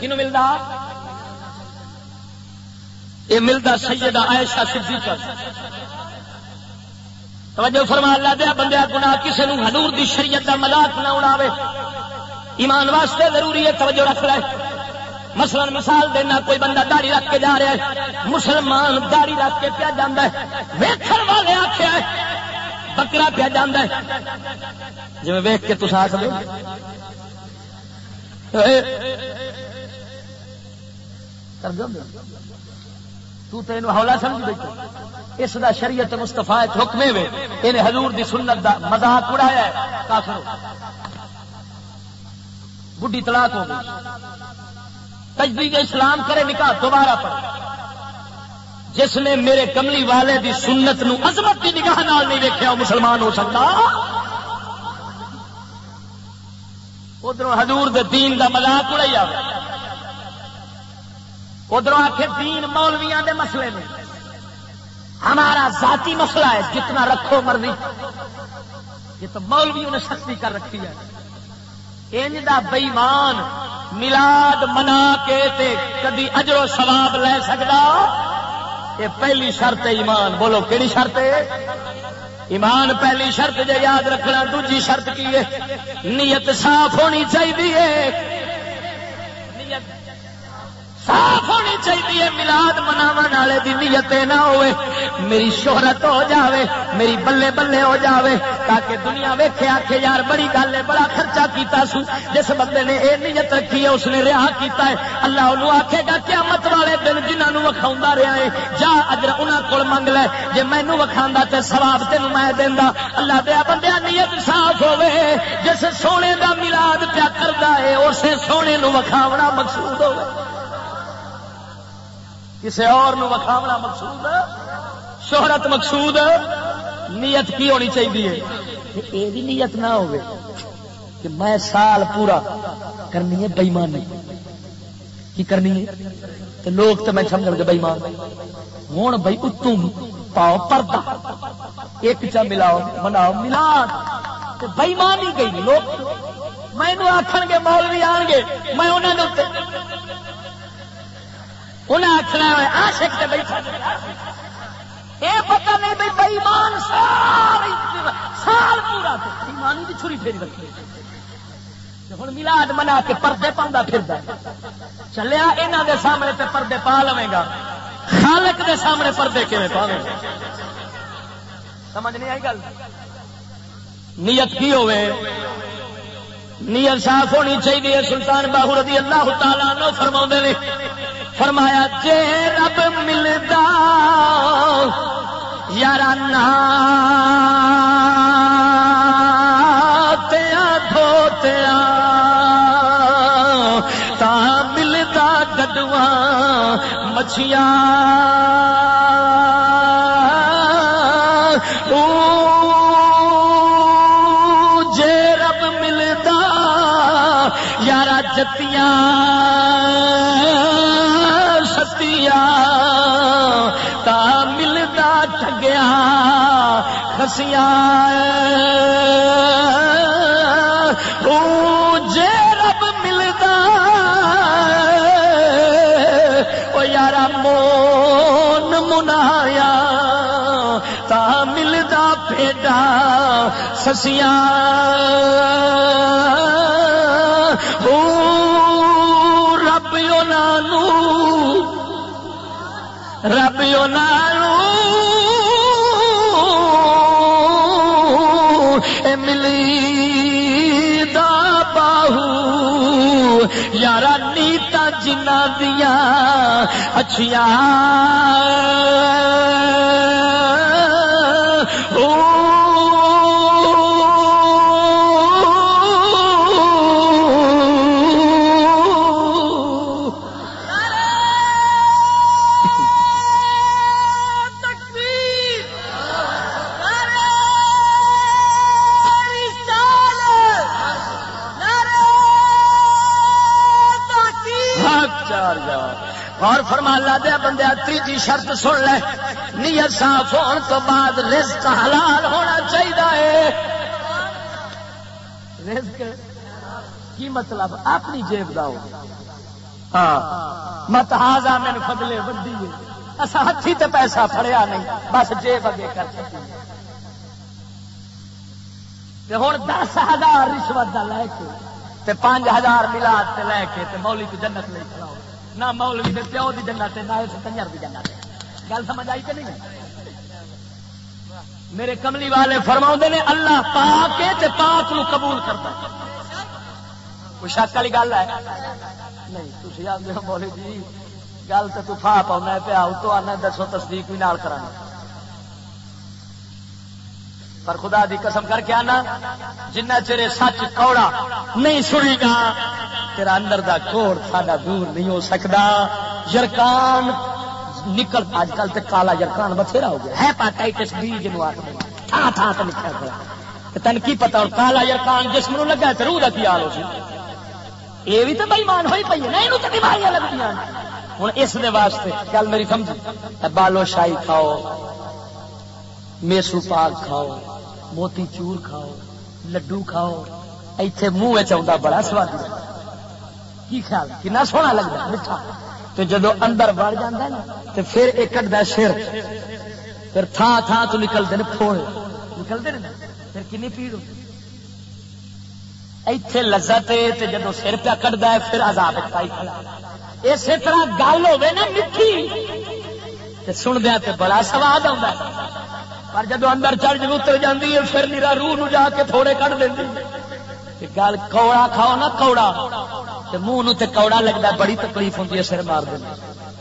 کنو ملتا یہ ملتا سیدہ عائشہ صدیقہ۔ توجہ فرما، اللہ دیا بندیا گنا کسی نے حضور دی شریعت کا مذاق نہ اڑاوے۔ ایمان واسطے ضروری ہے، توجہ رکھ لے۔ مثلا مثال دینا، کوئی بندہ داڑی رکھ کے جا رہا ہے، مسلمان داڑی رکھ کے پیا جانا ہے ویکن والے آخیا بکرا پیا جانا ہے۔ جی ویخ کے تصا سکتے تین ہولا سمجھ بیٹھے اس دا شریعت مستفا حکمے وے یہ حضور دی سنت دا مزاق اڑایا ہے۔ کافر بڈی طلاق ہو گئی۔ تجدید اسلام کرے نکاح دوبارہ پڑھ جس نے میرے کملی والے دی سنت نو عظمت کی نگاہ نال نہیں دیکھا وہ مسلمان ہو سکتا۔ ادھر حضور دے دین دا مذاق اڑائی آ ادھر آخر دین مولویاں دے مسئلے میں ہمارا ذاتی مسئلہ ہے، جتنا رکھو مرضی۔ یہ تو مولویوں نے سختی کر رکھی ہے۔ انج دا بئیمان ملاد منا کے تے کدی اجرو و ثواب لے سکتا یہ پہلی شرط ہے ایمان۔ بولو کہڑی شرط ہے؟ ایمان پہلی شرط جے یاد رکھنا، دوجی شرط کی ہے؟ نیت صاف ہونی چاہیے صاف ہونی چاہیے ملاد مناو والے کی نیت نہ ہوئے۔ میری شہرت ہو جاوے، میری بلے بلے ہو جاوے، تاکہ دنیا ویکھے آخے یار بڑی گل ہے، بڑا خرچہ کیتا سو۔ جس بندے نے یہ نیت رکھی ہے، اس نے رہا کیتا ہے۔ اللہ انہوں آخے گا، قیامت والے دن جنہوں وکھاؤں رہا ہے، جا اجر انہوں کو منگ لے۔ جی مینو وکھا تے سواب تین میں دینا اللہ دیا بندے نیت صاف ہوے جس سونے دا ملاد پیا کرتا ہے، اسے سونے نو وکھاونا مقصود ہوگا کسی اور وکھاونا مقصود ہے؟ شہرت مقصود ہے؟ نیت کی ہونی چاہیے؟ یہ بھی نیت نہ ہو کہ میں سال پورا کرنی ہے بےمانی کی کرنی ہے؟ تو لوگ تو میں سمجھ گے بےمان ہوں بھائی اتوں پاؤ پردہ۔ ایک چا ملاؤ، مناؤ ملا بےمانی گئی۔ لوگ میں آخ گے، مولوی آن گے۔ میں انہوں نے انہیں آخنا آشک سے بیٹھا یہ پتا نہیں بھائی بےمان سال سال پورا ایمانی کی چھری پھیری رکھی ہوں ملاد منا کے پردے پاؤں پھر چلیا یہاں دے سامنے تے پردے پا لوگ گا۔ خالق دے سامنے پردے کھے پا سمجھ نہیں آئی گل؟ نیت کی ہوئے نیت صاف ہونی چاہیے سلطان باہو رضی اللہ تعالیٰ فرما نے فرمایا، جے رب ملتا یار تیا دھوتیا تا ملتا گدوا مچھیاں۔ جے رب ملتا یار جتیاں۔ خسیاں جے رب ملتا وہ یار مون منایا تا ملتا پیڈا سسیاں رب یو نانو رب ملی جنا دیا اچھیا تیجی شرط سن لے۔ نیت صاف ہونے تو بعد رزق حلال ہونا چاہیے رزق؟ کی مطلب؟ اپنی جیب کا ہو۔ ہاں۔ مت ہاضا میں فضلے ودی اصا ہاتھی تے پیسہ فڑیا نہیں۔ بس جیب اگے کر ہوں دس ہزار رشوت کا لے کے پانچ ہزار ملاد لے کے مولی جنت لے چلاؤ نہ مولوی دے پیو دی جنت نہ اس کنجر دی جنت گل سمجھ آئی کہ نہیں؟ میرے کملی والے فرما نے، اللہ پا کے پاک نو قبول کرتا کوئی شک والی گل ہے؟ نہیں تھی آدھے مولوی جی گل تو تو فا پاؤنا پیا، اتو آنا دسو تصدیق بھی نال پر خدا دی قسم کر کے آنا، جنہ چرے سچ کوڑا نہیں سنے گا، تیرا اندر دا کوڑ ساڈا دور نہیں ہو سکتا یرکان نکل اج کل تو کالا یرکان بتھیرا ہو گیا۔ ہے پاٹائٹس بی جنو آخر۔ تھان تھان سے نکل گیا۔ تین کی پتا اور کالا یرکان جسم نو لگا تو روح کا کی حال ہو سی۔ یہ بھی تو بےمان ہوئی پی ہے یہ بیماریاں لگتی ہیں ہوں اس واسطے، گل میری سمجھ بالو شاہی کھاؤ، میسو پاک کھاؤ۔ موتی چور کھاؤ، لڈو کھاؤ، ایتھے منہ چاہتا بڑا سواد کی خیال کنا سونا لگتا میٹھا۔ تو جدو اندر بڑ جا نا تو پھر ایک کٹتا سر۔ پھر تھان تھان تو نکلتے ہیں پھوڑ نکلتے ہیں پھر کنی پیڑ ہوتی ایتھے لذت ہے جدو سر پیا کٹتا ہے، پھر آزاد پائی اسی طرح گل ہوے نا میٹھی سندیا تو بڑا سواد آتا پر جدو اندر چڑھ جب اتر جاتی ہے، پھر میرا روح نو جا کے تھوڑے کٹ دیں گل کوڑا کھاؤ نا، کوڑا۔ منہ تے کوڑا لگتا بڑی تکلیف ہوتی ہے سر مار دیں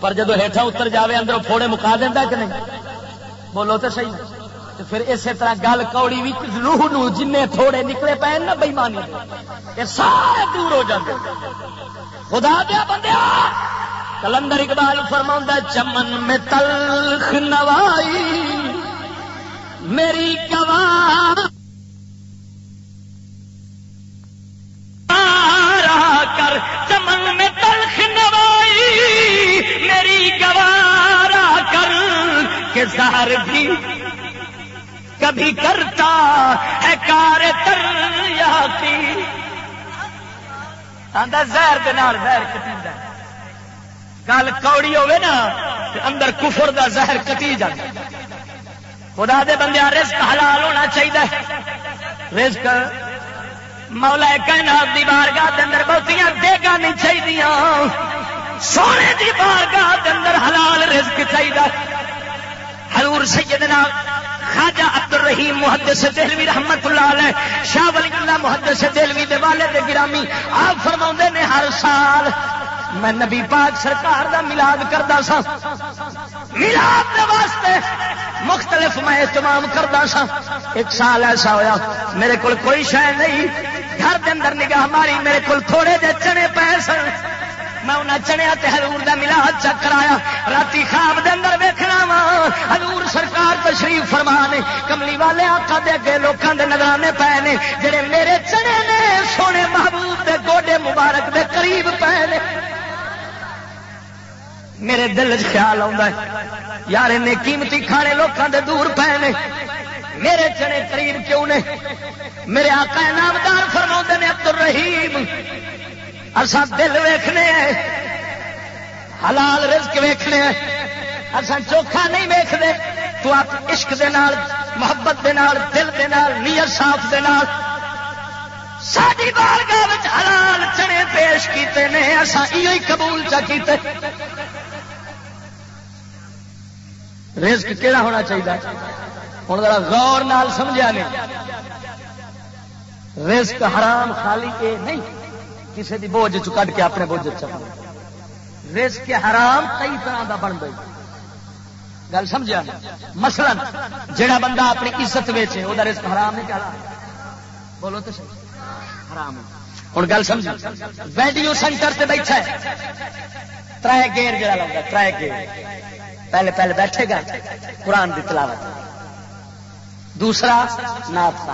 پر جدو ہیٹھا اتر جائے اندر پھوڑے مکا دینا کہ نہیں؟ بولو تو صحیح۔ تو پھر اسی طرح گل کوڑی بھی روح نو جن تھوڑے نکلے پے نا بےمانی یہ سارے دور ہو جاتے خدا دیا بندے کلندر اقبال فرما چمن میں تلخ نوائی۔ میری گواہ کر، چمن میں تلخ نوائی۔ میری گوارا کر کے زہر بھی کبھی کرتا ہے کار تر زہر زہر کٹی گل کوڑی ہوے نا اندر کفر دا زہر کٹی جائے خدا دے بندے رزق حلال ہونا چاہیے۔ رزق مولا کائنات دی بارگاہ دے اندر بہتیاں دیگا نہیں چاہیے سونے دی بارگاہ دے اندر حلال رزق چاہیے حضور سیدنا خاجا عبد الرحیم محدث دہلوی رحمت اللہ علیہ، شاہ ولی اللہ محدث دہلوی دے والد گرامی، آپ فرما نے ہر سال میں نبی پاک سرکار دا ملاد کرتا سا ملاد دے واسطے مختلف میں اہتمام کرتا سا ایک سال ایسا ہویا، میرے کو کوئی شہ نہیں۔ گھر دے اندر نگاہ ماری، میرے کو تھوڑے جے چنے پے سن۔ میں انہیں چنیا ہزور کا ملاد چک کرایا۔ رات خواب دے اندر ویکنا وا ہزور سرکار تشریف فرما نے، کملی والے آخا دے اگے لوگوں کے نگرانے پے نے۔ جڑے میرے چنے نے، سونے محبوب دے گوڈے مبارک دے قریب پے میرے دل چ خیال آتا ہے۔ یار ان قیمتی کھانے لوگوں دے دور پے نے۔ میرے چنے قریب کیوں نے؟ میرے آقا نامدار فرما نے عبد الرحیم اصا دل ویخنے حلال رزق ویخنے اصا چوکھا نہیں ویختے تو آپ عشق دے نال، محبت دے نال، دل دے نال، نیت صاف دے نال ساری بارگاہ حلال چنے پیش کیتے نے۔ اصا یہ قبول چا کیتے۔ رزق کہڑا ہونا چاہیے؟ ہوں ذرا غور نال سمجھا نہیں رزق حرام خالی اے نہیں کسی کی بوجھ چ کے اپنے بوجھ چپ رزق حرام کئی طرح کا بن گئی۔ گل سمجھا مثلا جڑا بندہ اپنی عزت ویچے وہ رزق حرام نہیں کہا بولو تو حرام ہوں گل سمجھ ویڈیو سینٹر سے بیٹھا ہے۔ ترائے گیئر جڑا لگتا ترائے گیئر پہلے پہلے بیٹھے گا، قرآن کی تلاوت۔ دوسرا نات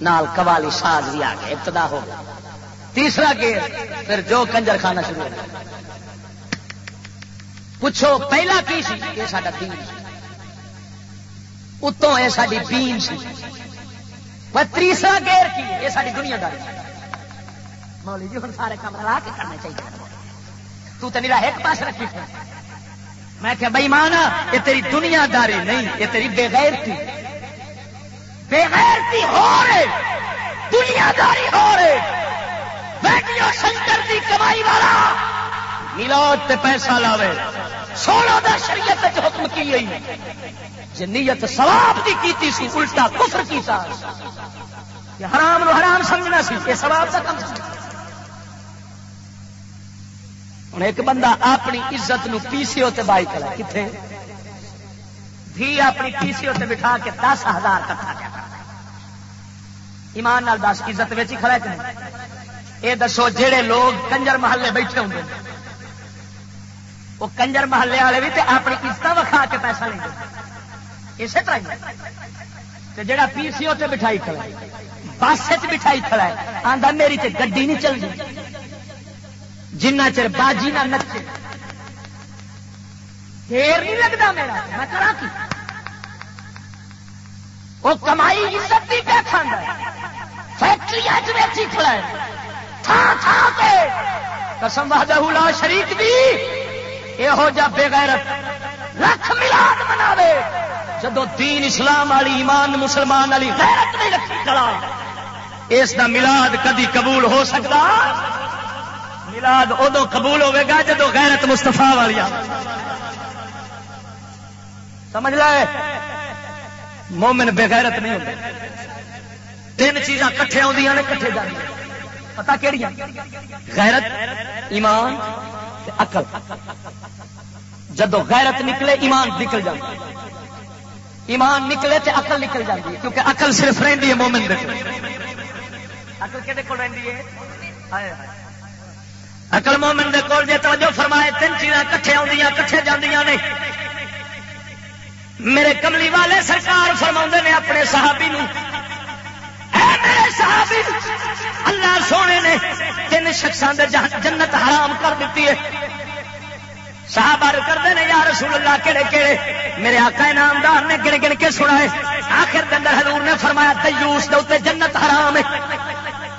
نال قوالی ساز بھی آ گئے، ابتدا ہو گیا۔ تیسرا گیر پھر جو کنجر کھانا شروع ہو گیا۔ پوچھو، پہلا کی سی؟ یہ سا دین اتوں یہ ساری بین سی۔ تیسرا گیر کی؟ یہ ساری دنیا داری مولی جی ہوں سارے کام لا کے کرنا چاہیے۔ تو تو میرا ایک پاس رکھی میں کہ بھائی مانا، یہ تیری دنیا داری نہیں، یہ تیری بے غیرتی بے غیرتی ہو رہے دنیا داری ہو رہے۔ بیٹیوں، شنکر کی کمائی والا ملوت تے پیسہ لاوے۔ سونا دا شریعت حکم کی گئی۔ جی نیت سواب کی کیتی سی، الٹا کفر کیتا۔ حرام نو حرام سمجھنا سی، یہ سواب کا کم سمجھنا۔ ہوں ایک بندہ اپنی عزت نو پی سی او بائی کرا کتنے بھی اپنی پی سی او بٹھا کے دس ہزار کٹھا کیا ایمان نال دس، عزت ویچ ہی کھڑا کہ نہیں؟ یہ دسو جہے لوگ کنجر محلے بیٹھے ہوں وہ کنجر محلے والے بھی اپنی عزت وکھا کے پیسہ لیں گے۔ اسی طرح جڑا پی سی او بٹھائی کھڑا بس بٹھائی کھڑا ہے آدھا میری تے گڈی نہیں چل جنہ چر باجی نہ نچے۔ دیر نہیں لگتا میرا۔ میں کرا کی؟ وہ کمائی عزت بھی پہ کھانا فیکٹری اج ویچی کھڑا ہے۔ تھان تھان پہ۔ قسم وحدہ لا شریک بھی یہو جا بے غیرت لکھ ملاد منا جدو دین اسلام والی، ایمان مسلمان والی غیرت نہیں رکھی کھڑا اس دا ملاد کدی قبول ہو سکتا؟ ملاد ادو قبول ہوے گا جدو غیرت مستفا والی سمجھ لائے مومن بے غیرت نہیں ہوتے تین چیزاں کٹھے آدی نے کٹھے جانے پتا کہڑی غیرت، ایمان اقل جدو غیرت نکلے، ایمان نکل جائے ایمان نکلے تو اقل نکل جاتی ہے، کیونکہ اقل صرف رہی ہے مومن اقل کہ اقل مومن دے کول جی توجہ فرمائے، تین چیزاں کٹھے آدی کٹھے جاندیاں نے۔ میرے کملی والے سرکار فرما نے اپنے صحابی نو۔ میرے صحابی اللہ سونے نے تین شخصان دے جنت حرام کر دیتی ہے۔ صاحب کرتے ہیں یا رسول اللہ کہڑے کہڑے میرے آقا نامدار نے گن گن کے سنا ہے۔ آخر دن حضور نے فرمایا، تیوس دے جنت حرام ہے۔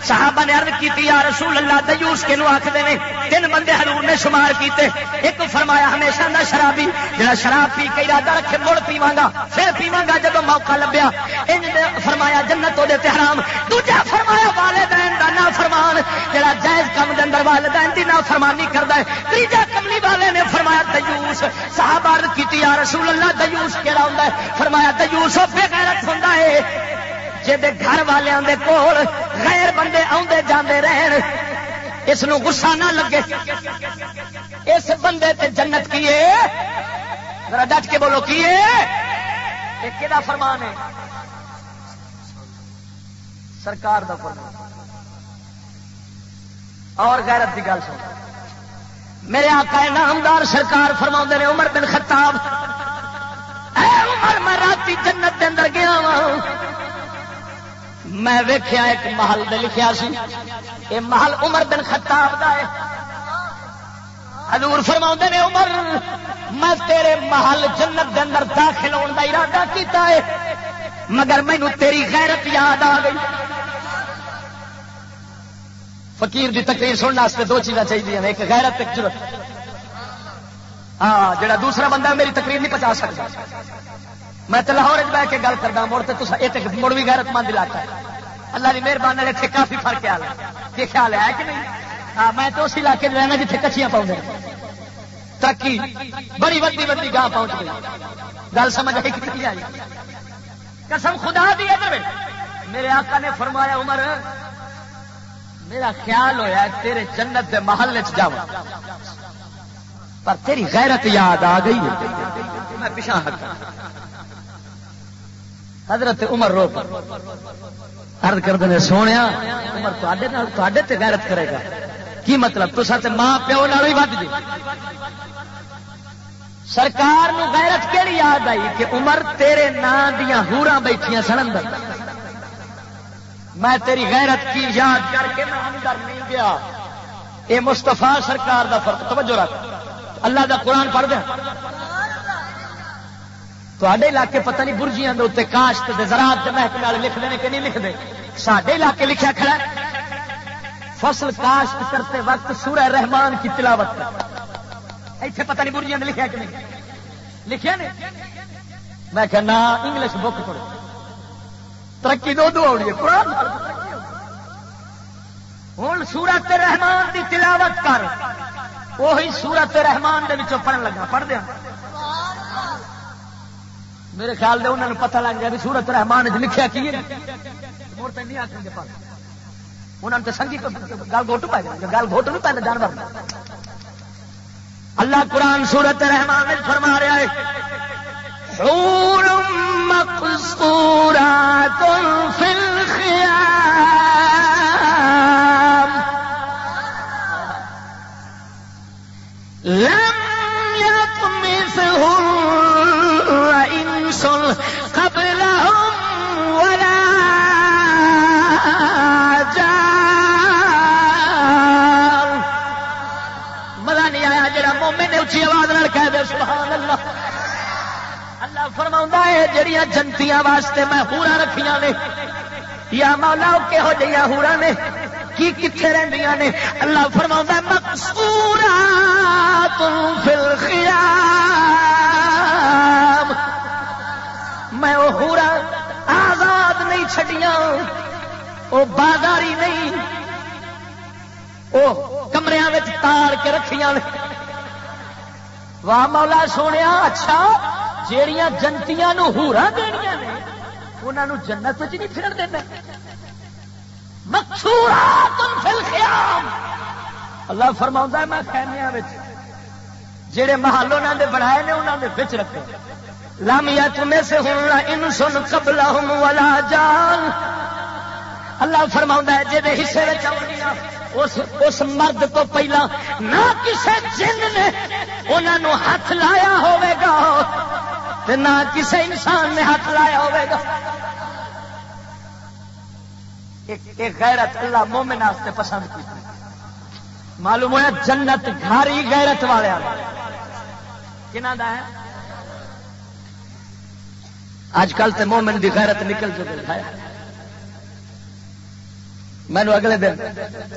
صحابہ نے عرض کی یا رسول اللہ، دیوس کے آخر نے، تین بندے حضور نے شمار کیتے۔ ایک فرمایا، ہمیشہ نہ شرابی، جڑا شراب پی کے ارادہ رکھے، مڑ پیوا گا پھر پیوا گا جب موقع لبیا۔ ان فرمایا، جنت وہ حرام۔ دوجا فرمایا، والدین کا نہ فرمان جڑا جائز کم دن والدین کی نہ فرمانی کرتا ہے۔ تیجا کملی والے نے فرمایا، دیوس۔ صاحب عرض کی یا رسول اللہ، دیوس کہڑا ہوں فرمایا، دیوس بے غیرت ہوں گھر والوں کے کول غیر بندے آدھے جانے رہن۔ اس گسا نہ لگے۔ اس بندے تے جنت کیے ذرا ڈٹ کے بولو کیے کہ فرمان ہے؟ سرکار دا فرمان۔ اور غیرت کی گل سن۔ میرے آقا نامدار سرکار فرما نے عمر بن خطاب۔ اے عمر، میں رات جنت کے اندر گیا وا میں ویخیا ایک محل دے لکھیا سی۔ یہ محل عمر بن خطاب دا ہے۔ حضور فرما نے، عمر، میں تیرے محل جنت دے اندر داخل ہونے کا ارادہ کیتا ہے، مگر مینو تیری غیرت یاد آ گئی۔ فقیر دی تقریر سننے واسطے دو چیزاں چاہیے ایک غیرت، ایک ضرورت ہاں جڑا دوسرا بندہ میری تقریر نہیں پہنچا سکتا۔ میں تو لاہور بہ کے گل کرتا مڑ تو مڑ بھی غیرت مند علاقہ ہے۔ اللہ کی مہربانی اتنے کافی فرق آ یہ خیال ہے کہ نہیں؟ ہاں میں تو اس علاقے میں رہنا جیتے کچیاں پاؤں ترقی بڑی وڈی وڈی گاہ پہنچ گئی گل سمجھ آئی کتنی آئی؟ قسم خدا دی ہے۔ میرے آقا نے فرمایا، عمر، میرا خیال ہویا تیرے جنت دے محل چ جا پر تیری غیرت یاد آ گئی میں پیچھا ہٹا۔ حضرت عمر رو ارد کر سونے عمر تے غیرت کرے گا۔ کی مطلب تو سچ ماں پیو ہی ود جی۔ سرکار نو غیرت کہڑی یاد آئی کہ عمر تیرے نام دیا ہورا بیٹھیا سن اندر؟ میں تیری غیرت کی یاد کر کے میں اندر نہیں گیا۔ یہ مستفا سرکار دا فرق، توجہ رکھ۔ اللہ دا قرآن پڑھ دیا تے علاقے پتہ نہیں برجیاں اتنے کاشت زراعت محکمے والے لکھتے ہیں کہ نہیں لکھتے سڈے علاقے لکھا کھڑا فصل کاشت کرتے وقت سورہ رحمان کی تلاوت اتنے پتہ نہیں برجیاں لکھا کہ نہیں لکھے نے میں کہنا انگلش بک پڑھو ترقی دو دو آئی قرآن ہوں سورت رحمان کی تلاوت کر وہی سورت رحمان کے پڑھن لگا پڑھ دیا میرے خیال سے انہوں نے پتا لگ گیا بھی سورت رحمان لکھا کی انہوں نے سنگی گل گوٹ گل نہیں پہلے جانور اللہ قرآن سورت رحمان فرما رہا ہے، حور مقصورات فی الخیام۔ لم قبلهم ولا جار مومن نے اچھی آواز نال کہہ دے، سبحان اللہ۔ اللہ فرما ہے جہیا جنتیاں واسطے میں ہورا رکھیاں نے، یا مولا کہہو جہیا ہورا نے، کی کتنے رہدیاں نے۔ اللہ فرما مقصورا تم فل میں وہ ہورا آزاد نہیں چڈیاں وہ بازاری نہیں، وہ کمرے تار کے رکھیاں واہ مولا سونے اچھا جہیا جنتیاں ہورا دنیا نے انہوں جنت نہیں پھرن دینا۔ مکسورا تم فل خیام اللہ فرما میں خیمیا جہے محل انہوں نے بنائے نے انہوں نے بچ رکھے۔ لامیا تمہیں سے ہوں ان سن قبلہ والا جان۔ اللہ فرما ہے جی حصے اس, اس مرد تو پہلا نہ کسی جن نے انہوں ہاتھ لایا ہوئے گا نہ کسی انسان نے ہاتھ لایا ہوئے گا۔ ایک غیرت اللہ مومن واسطے پسند کی معلوم ہوا جنت گھاری غیرت والے کنہ ہے؟ اج کل تو مومن کی غیرت نکل چکے ہے مینو اگلے دن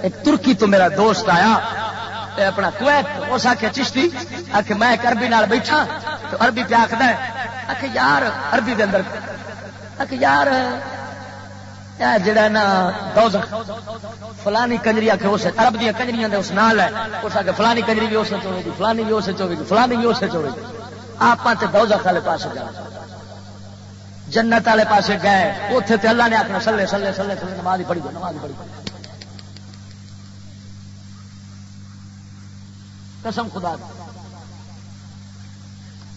ایک ترکی تو میرا دوست آیا اپنا کویت اس آخیا چشتی آ کے میں ایک اربی نال بیٹھا، تو اربی پہ آخد آ یار اربی دے اندر آ یار جڑا نا، دوزخ، فلانی کنجری آخ اس ارب دیا کنجریاں اس نال ہے، اس آ فلانی کنجری بھی اس ہوے فلانی بھی اس ہوے فلانی بھی اس ہوے گی۔ آپ دوزخ والے پاس جانا۔ جنت والے پاس گئے اتے تو اللہ نے آخنا سلے سلے سلے سلے نماز ہی پڑھی نماز پڑھی قسم خدا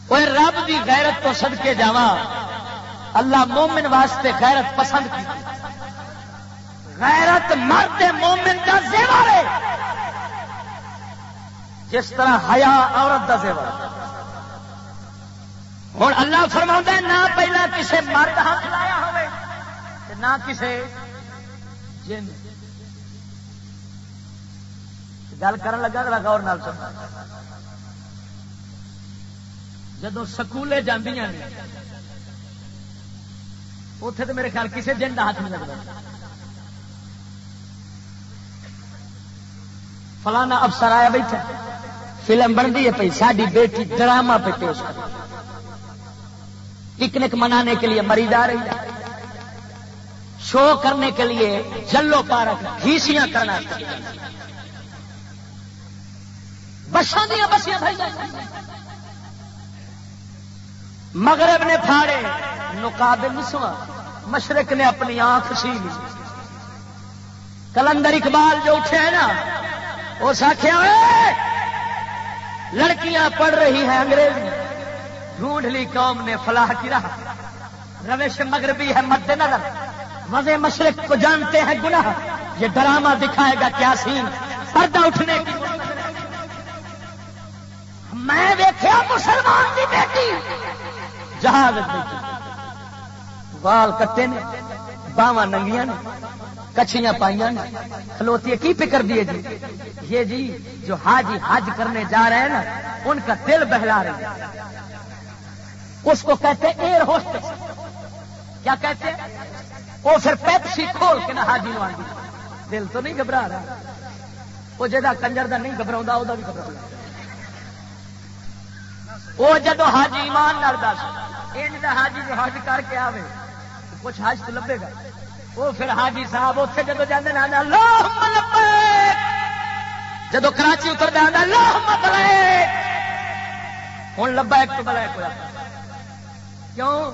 کوئی رب کی غیرت تو سد کے جا اللہ مومن واسطے غیرت پسند کی۔ غیرت مرد مومن کا زیور ہے۔ جس طرح حیا عورت کا زیور ہے۔ ہوں اللہ فرما نہ پہلا کسی مرد ہاتھ لایا ہو نہ کسی جن۔ گل کر لگا لگا اور جدو سکولے جاندیاں اتے تو میرے خیال کسی جن کا ہاتھ نہیں لگتا فلانا افسر آیا بیٹھا، فلم بنتی ہے پی ساری بیٹی ڈرامہ پہ پیش کر پکنک منانے کے لیے مریض آ رہی ہے۔ شو کرنے کے لیے جلو پارک گھیسیاں کرنا۔ بسان دیا بسیاں مغرب نے پھاڑے، نقاب نسواں، مشرق نے اپنی آنکھ سی لی کلندر اقبال جو اٹھے ہیں نا، وہ ساکھیا لڑکیاں پڑھ رہی ہیں انگریزی۔ ڈھونڈ لی قوم نے فلاح کی راہ۔ روش مغربی ہے مد نظر۔ مزے مشرق کو جانتے ہیں گناہ۔ یہ ڈرامہ دکھائے گا کیا سین۔ پردہ اٹھنے کی۔ میں دیکھا مسلمان کی بیٹی۔ جہاز وال کٹے نے۔ باواں ننگیاں نے۔ کچھیاں پائیاں نے۔ کھلوتی کی فکر دیے جی؟ یہ جی جو حاجی حج کرنے جا رہے ہیں نا، ان کا دل بہلا رہے ہیں۔ اس کو کہتے ایئر ہوسٹ کیا کہتے وہ پھر پیپسی کھول کے نہ حاجی نو دل تو نہیں گھبرا رہا. وہ جا کنجر کا نہیں گھبرا وہ بھی گھبرا وہ جدو حاجی ایمان ڈردا سا حاجی جو حج کر کے آوے، کچھ حج تو لبے گا. وہ پھر حاجی صاحب اتنے جدو جانے جدو کراچی اتر جانا ہوں لبا ایک تو بلا ایک کیوں؟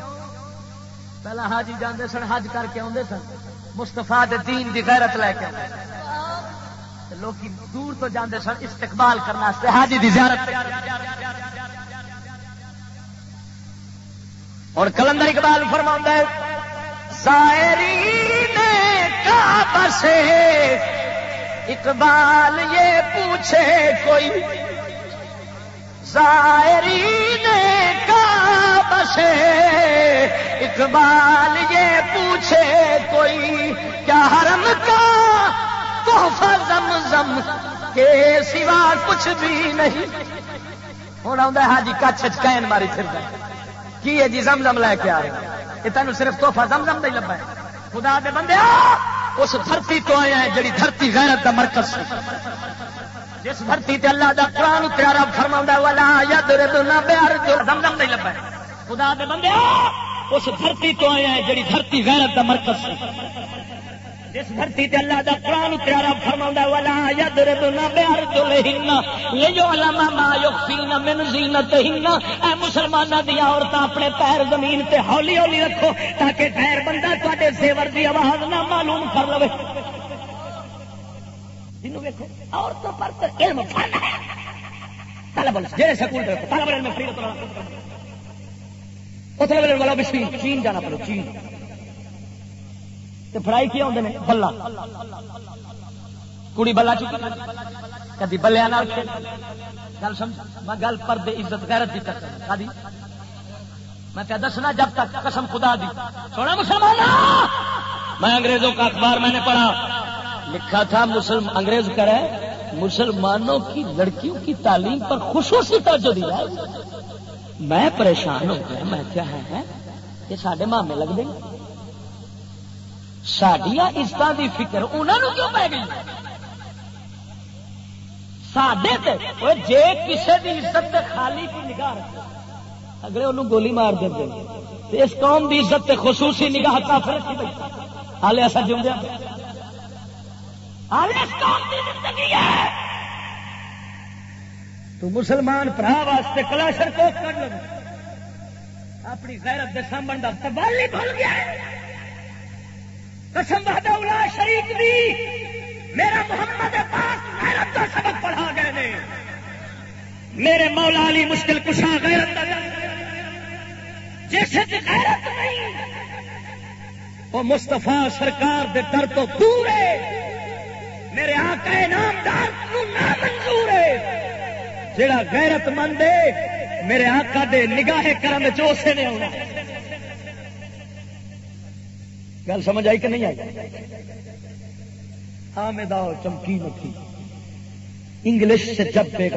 پہلا حاجی جانے سن، حج کر کے آدھے سن۔ مستفا دین دی غیرت لے کے لوگ دور تو جانے سن استقبال کرنا حاجی دی زیارت اور کلندر اقبال فرما ہے سے اقبال یہ پوچھے کوئی زائرین کا سے اقبال یہ پوچھے کوئی، کیا حرم کا تحفہ زم زم کے سوا کچھ بھی نہیں؟ ہوں آتا حاجی کچھ کین ماری پھر کی ہے جی زم زم لے کے آ رہے یہ تینوں صرف توحفہ زم زم نہیں لبا ہے۔ خدا دے بندے اس دھرتی تو آیا ہے جڑی دھرتی غیرت دا مرکز جس دھرتی تے اللہ دا قرآن پیارا فرما والا ید ردنا پیار جو زم زم نہیں لبا ہے خدا دے بندے، اس دھرتی تو آیا ہے جڑی دھرتی غیرت دا مرکز سی جس دھرتی تے اللہ دا قرآن پیارا فرما والا ید ردنا پیار جو لہنا یہ جو علامہ ما یخفینا من زینتہنا اے مسلمانہ دیا عورتاں، اپنے پیر زمین تے ہولی ہولی رکھو تاکہ غیر بندہ تے زیور دی آواز نہ معلوم کر لوے۔ لو عورتوں پر تو علم ہے۔ طلب سکول طلب علم فری طلب والا چین جانا پڑو چین۔ فرائی کیا ہوتے بلا کڑی بلا چکی۔ کدی بلیا گل سمجھ، میں گل پر دے عزت، غیرت کی کرتا میں کیا دسنا جب تک قسم خدا دی۔ سونا مسلمان میں انگریزوں کا اخبار میں نے پڑھا۔ لکھا تھا، مسلم انگریز کرے، مسلمانوں کی لڑکیوں کی تعلیم پر خصوصی توجہ دی جائے میں پریشان ہو گیا، میں کیا ہے یہ سارے مامے لگ دیں سڈیا عزت کی فکر انہوں کیوں پی گئی؟ سڈے جی کسی کی عزت خالی کی نگاہ اگلے انہوں گولی مار دیں اس قوم کی عزت خصوصی نگاہ کافر ہالے ایسا جم دیا تو مسلمان برا واسطے کلاشر کو کر لو۔ اپنی غیرت دے سامن کا تبالی بھول گیا قسم اولا شریف دی۔ میرا محمد پاک غیرت کا سبق پڑھا گئے نے۔ میرے مولا علی مشکل کشا غیرت جیسے غیرت نہیں، وہ مستفا سرکار دے در تو دور ہے۔ میرے آقا نامدار نہ منظور ہے۔ جڑا غیرت مند ہے، میرے آقا دے نگاہ کرم چوسے نے ہونا گل سمجھ آئی کہ نہیں آئی؟ ہاں میں داؤ چمکی مکھی انگلش سے جب بے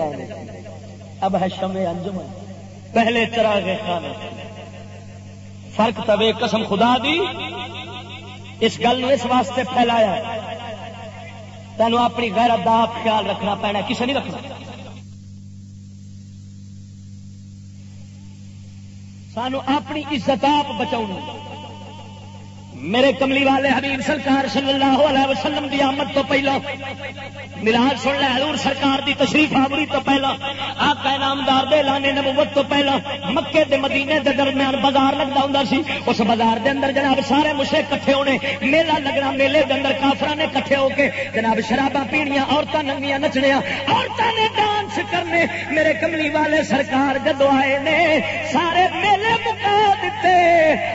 اب ہے شمع انجم پہلے چراغ خانے فرق تبے قسم خدا دی، اس گل اس واسطے پھیلایا۔ تینوں اپنی غیرت دا خیال رکھنا پینا کسے نہیں رکھنا۔ سانو اپنی عزت آپ بچاؤ میرے کملی والے حبیب سرکار صلی اللہ علیہ وسلم دی آمد تو پہلا ملاد سن لے حضور سرکار دی تشریف آوری تو پہلا آقا نامدار دے لانے نبوت تو پہلا مکے دے مدینے دے درمیان بازار لگتا ہوں سی، اس بازار دے اندر جناب سارے مشے کٹھے ہونے، میلہ لگنا میلے دے اندر کافر نے کٹھے ہو کے جناب شرابا پینیاں عورتیں ننگیاں نچنیا عورتوں نے ڈانس کرنے، میرے کملی والے سرکار جدو آئے نے، سارے میلے مکا دیتے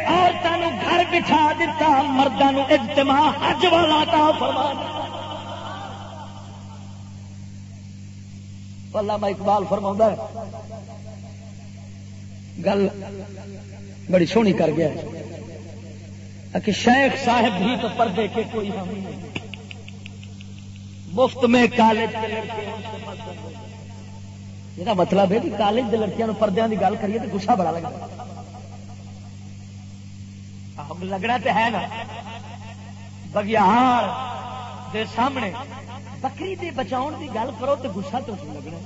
عورتوں گھر بٹھا دیتے مردوں اجتماع حج والا تا فرما علامہ اقبال فرما گل بڑی سونی کر گیا کہ شیخ صاحب بھی تو پردے کے کوئی ہم نہیں۔ مفت میں کالج یہ مطلب ہے کہ کالج کے لڑکیاں پردے کی گل کریے تو گسا بڑا لگتا۔ لگنا تو ہے نا بگیار دے سامنے بکری دے بچاؤ کی گل کرو تو گسا تو لگنا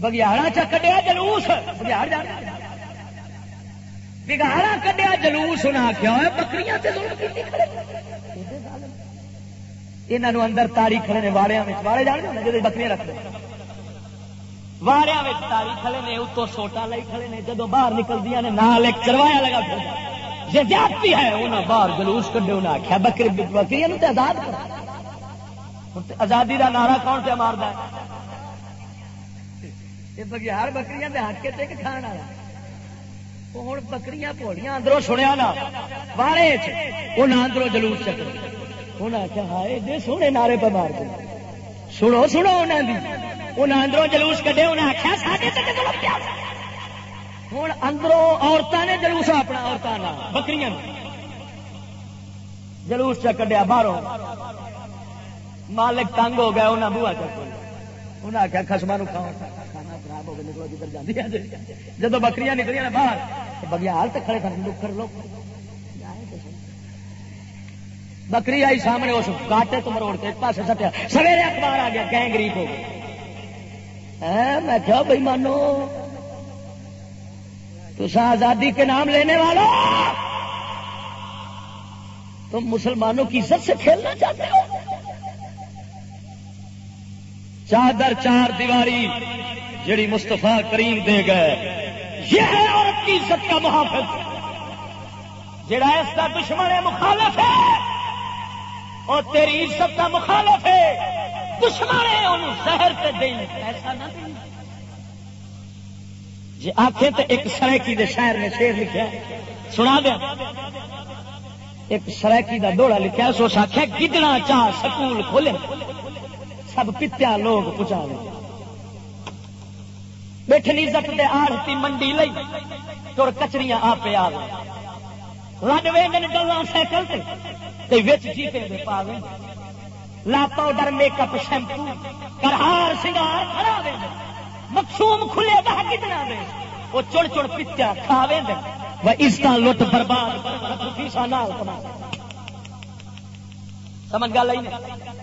بگیاڑا چ کڈیا جلوس بگیاڑ جا بگاڑا کڈیا جلوس انہیں آخیا ہوا بکری یہاں اندر تاری کھڑے نے واڑیا واڑے جان جی بکریاں رکھتے واریا تاری کھڑے نے اتو سوٹا لائی کھڑے نے جدو باہر نکلدیا نے نال ایک کروایا لگا جی جاتی ہے انہیں باہر جلوس کڈے انہیں آخیا بکری بکری تو آزاد کر آزادی کا نعرا کون سے مارد بگیار بکری ہٹ کے کھانا ہوں بکری پوڑیاں اندروں سنیا نا بارے انہیں اندروں جلوس چکر انہیں آخیا ہائے سونے نعرے پہ مار دو سنو سنو انہیں انہیں اندروں جلوس کٹے انہیں آخیا ہوں اندروں عورتوں نے جلوس اپنا عورتوں بکری جلوس چ کڈیا باہروں۔ مالک تنگ ہو گیا انہیں بوا چک انہیں آخیا خسما کھاؤ۔ کھانا خراب ہو کے نکلو جدھر جاتی ہے۔ بکریاں نکلیاں باہر بگیال تو کھڑے کر لکڑ لو۔ بکری آئی سامنے، اس کاٹے تو مروڑ کے پاس سٹیا۔ سویرے اخبار آ گیا، گینگ ریپ ہو گئی۔ ہاں، میں کیا بھائی مانو تو آزادی کے نام لینے والا تم مسلمانوں کی عزت سے کھیلنا چاہتے ہو؟ چادر چار دیواری جڑی مستفا کریم دے گئے، یہ ہے عورت کی عزت کا محافظ۔ جڑا اس کا دشمن مخالف ہے، اور تیری عزت کا مخالف ہے۔ دشمن ہے انہوں زہر سے دیں۔ ایسا نہ دیں۔ جی آخے تو ایک سرائکی دے شہر میں شیر لکھا سنا دیا۔ ایک سرائکی دا دوڑا لکھا سو آخیا گدڑا چاہ سکول کھولے۔ سب پتیا لوگ پچا لے۔ بیٹھنی عزت دے آڑتی منڈی لئی تر کچریاں آپ آ لڈ وے گلا سائیکل سے وچ جیتے دے پا لیں لا پاؤڈر میک اپ شیمپو کرہار، سنگار کھڑا دے مقصوم کھلے بہ کتنا دے۔ وہ چڑ چڑ پتیا کھا دے۔ وہ اس کا لٹ برباد سمجھ گل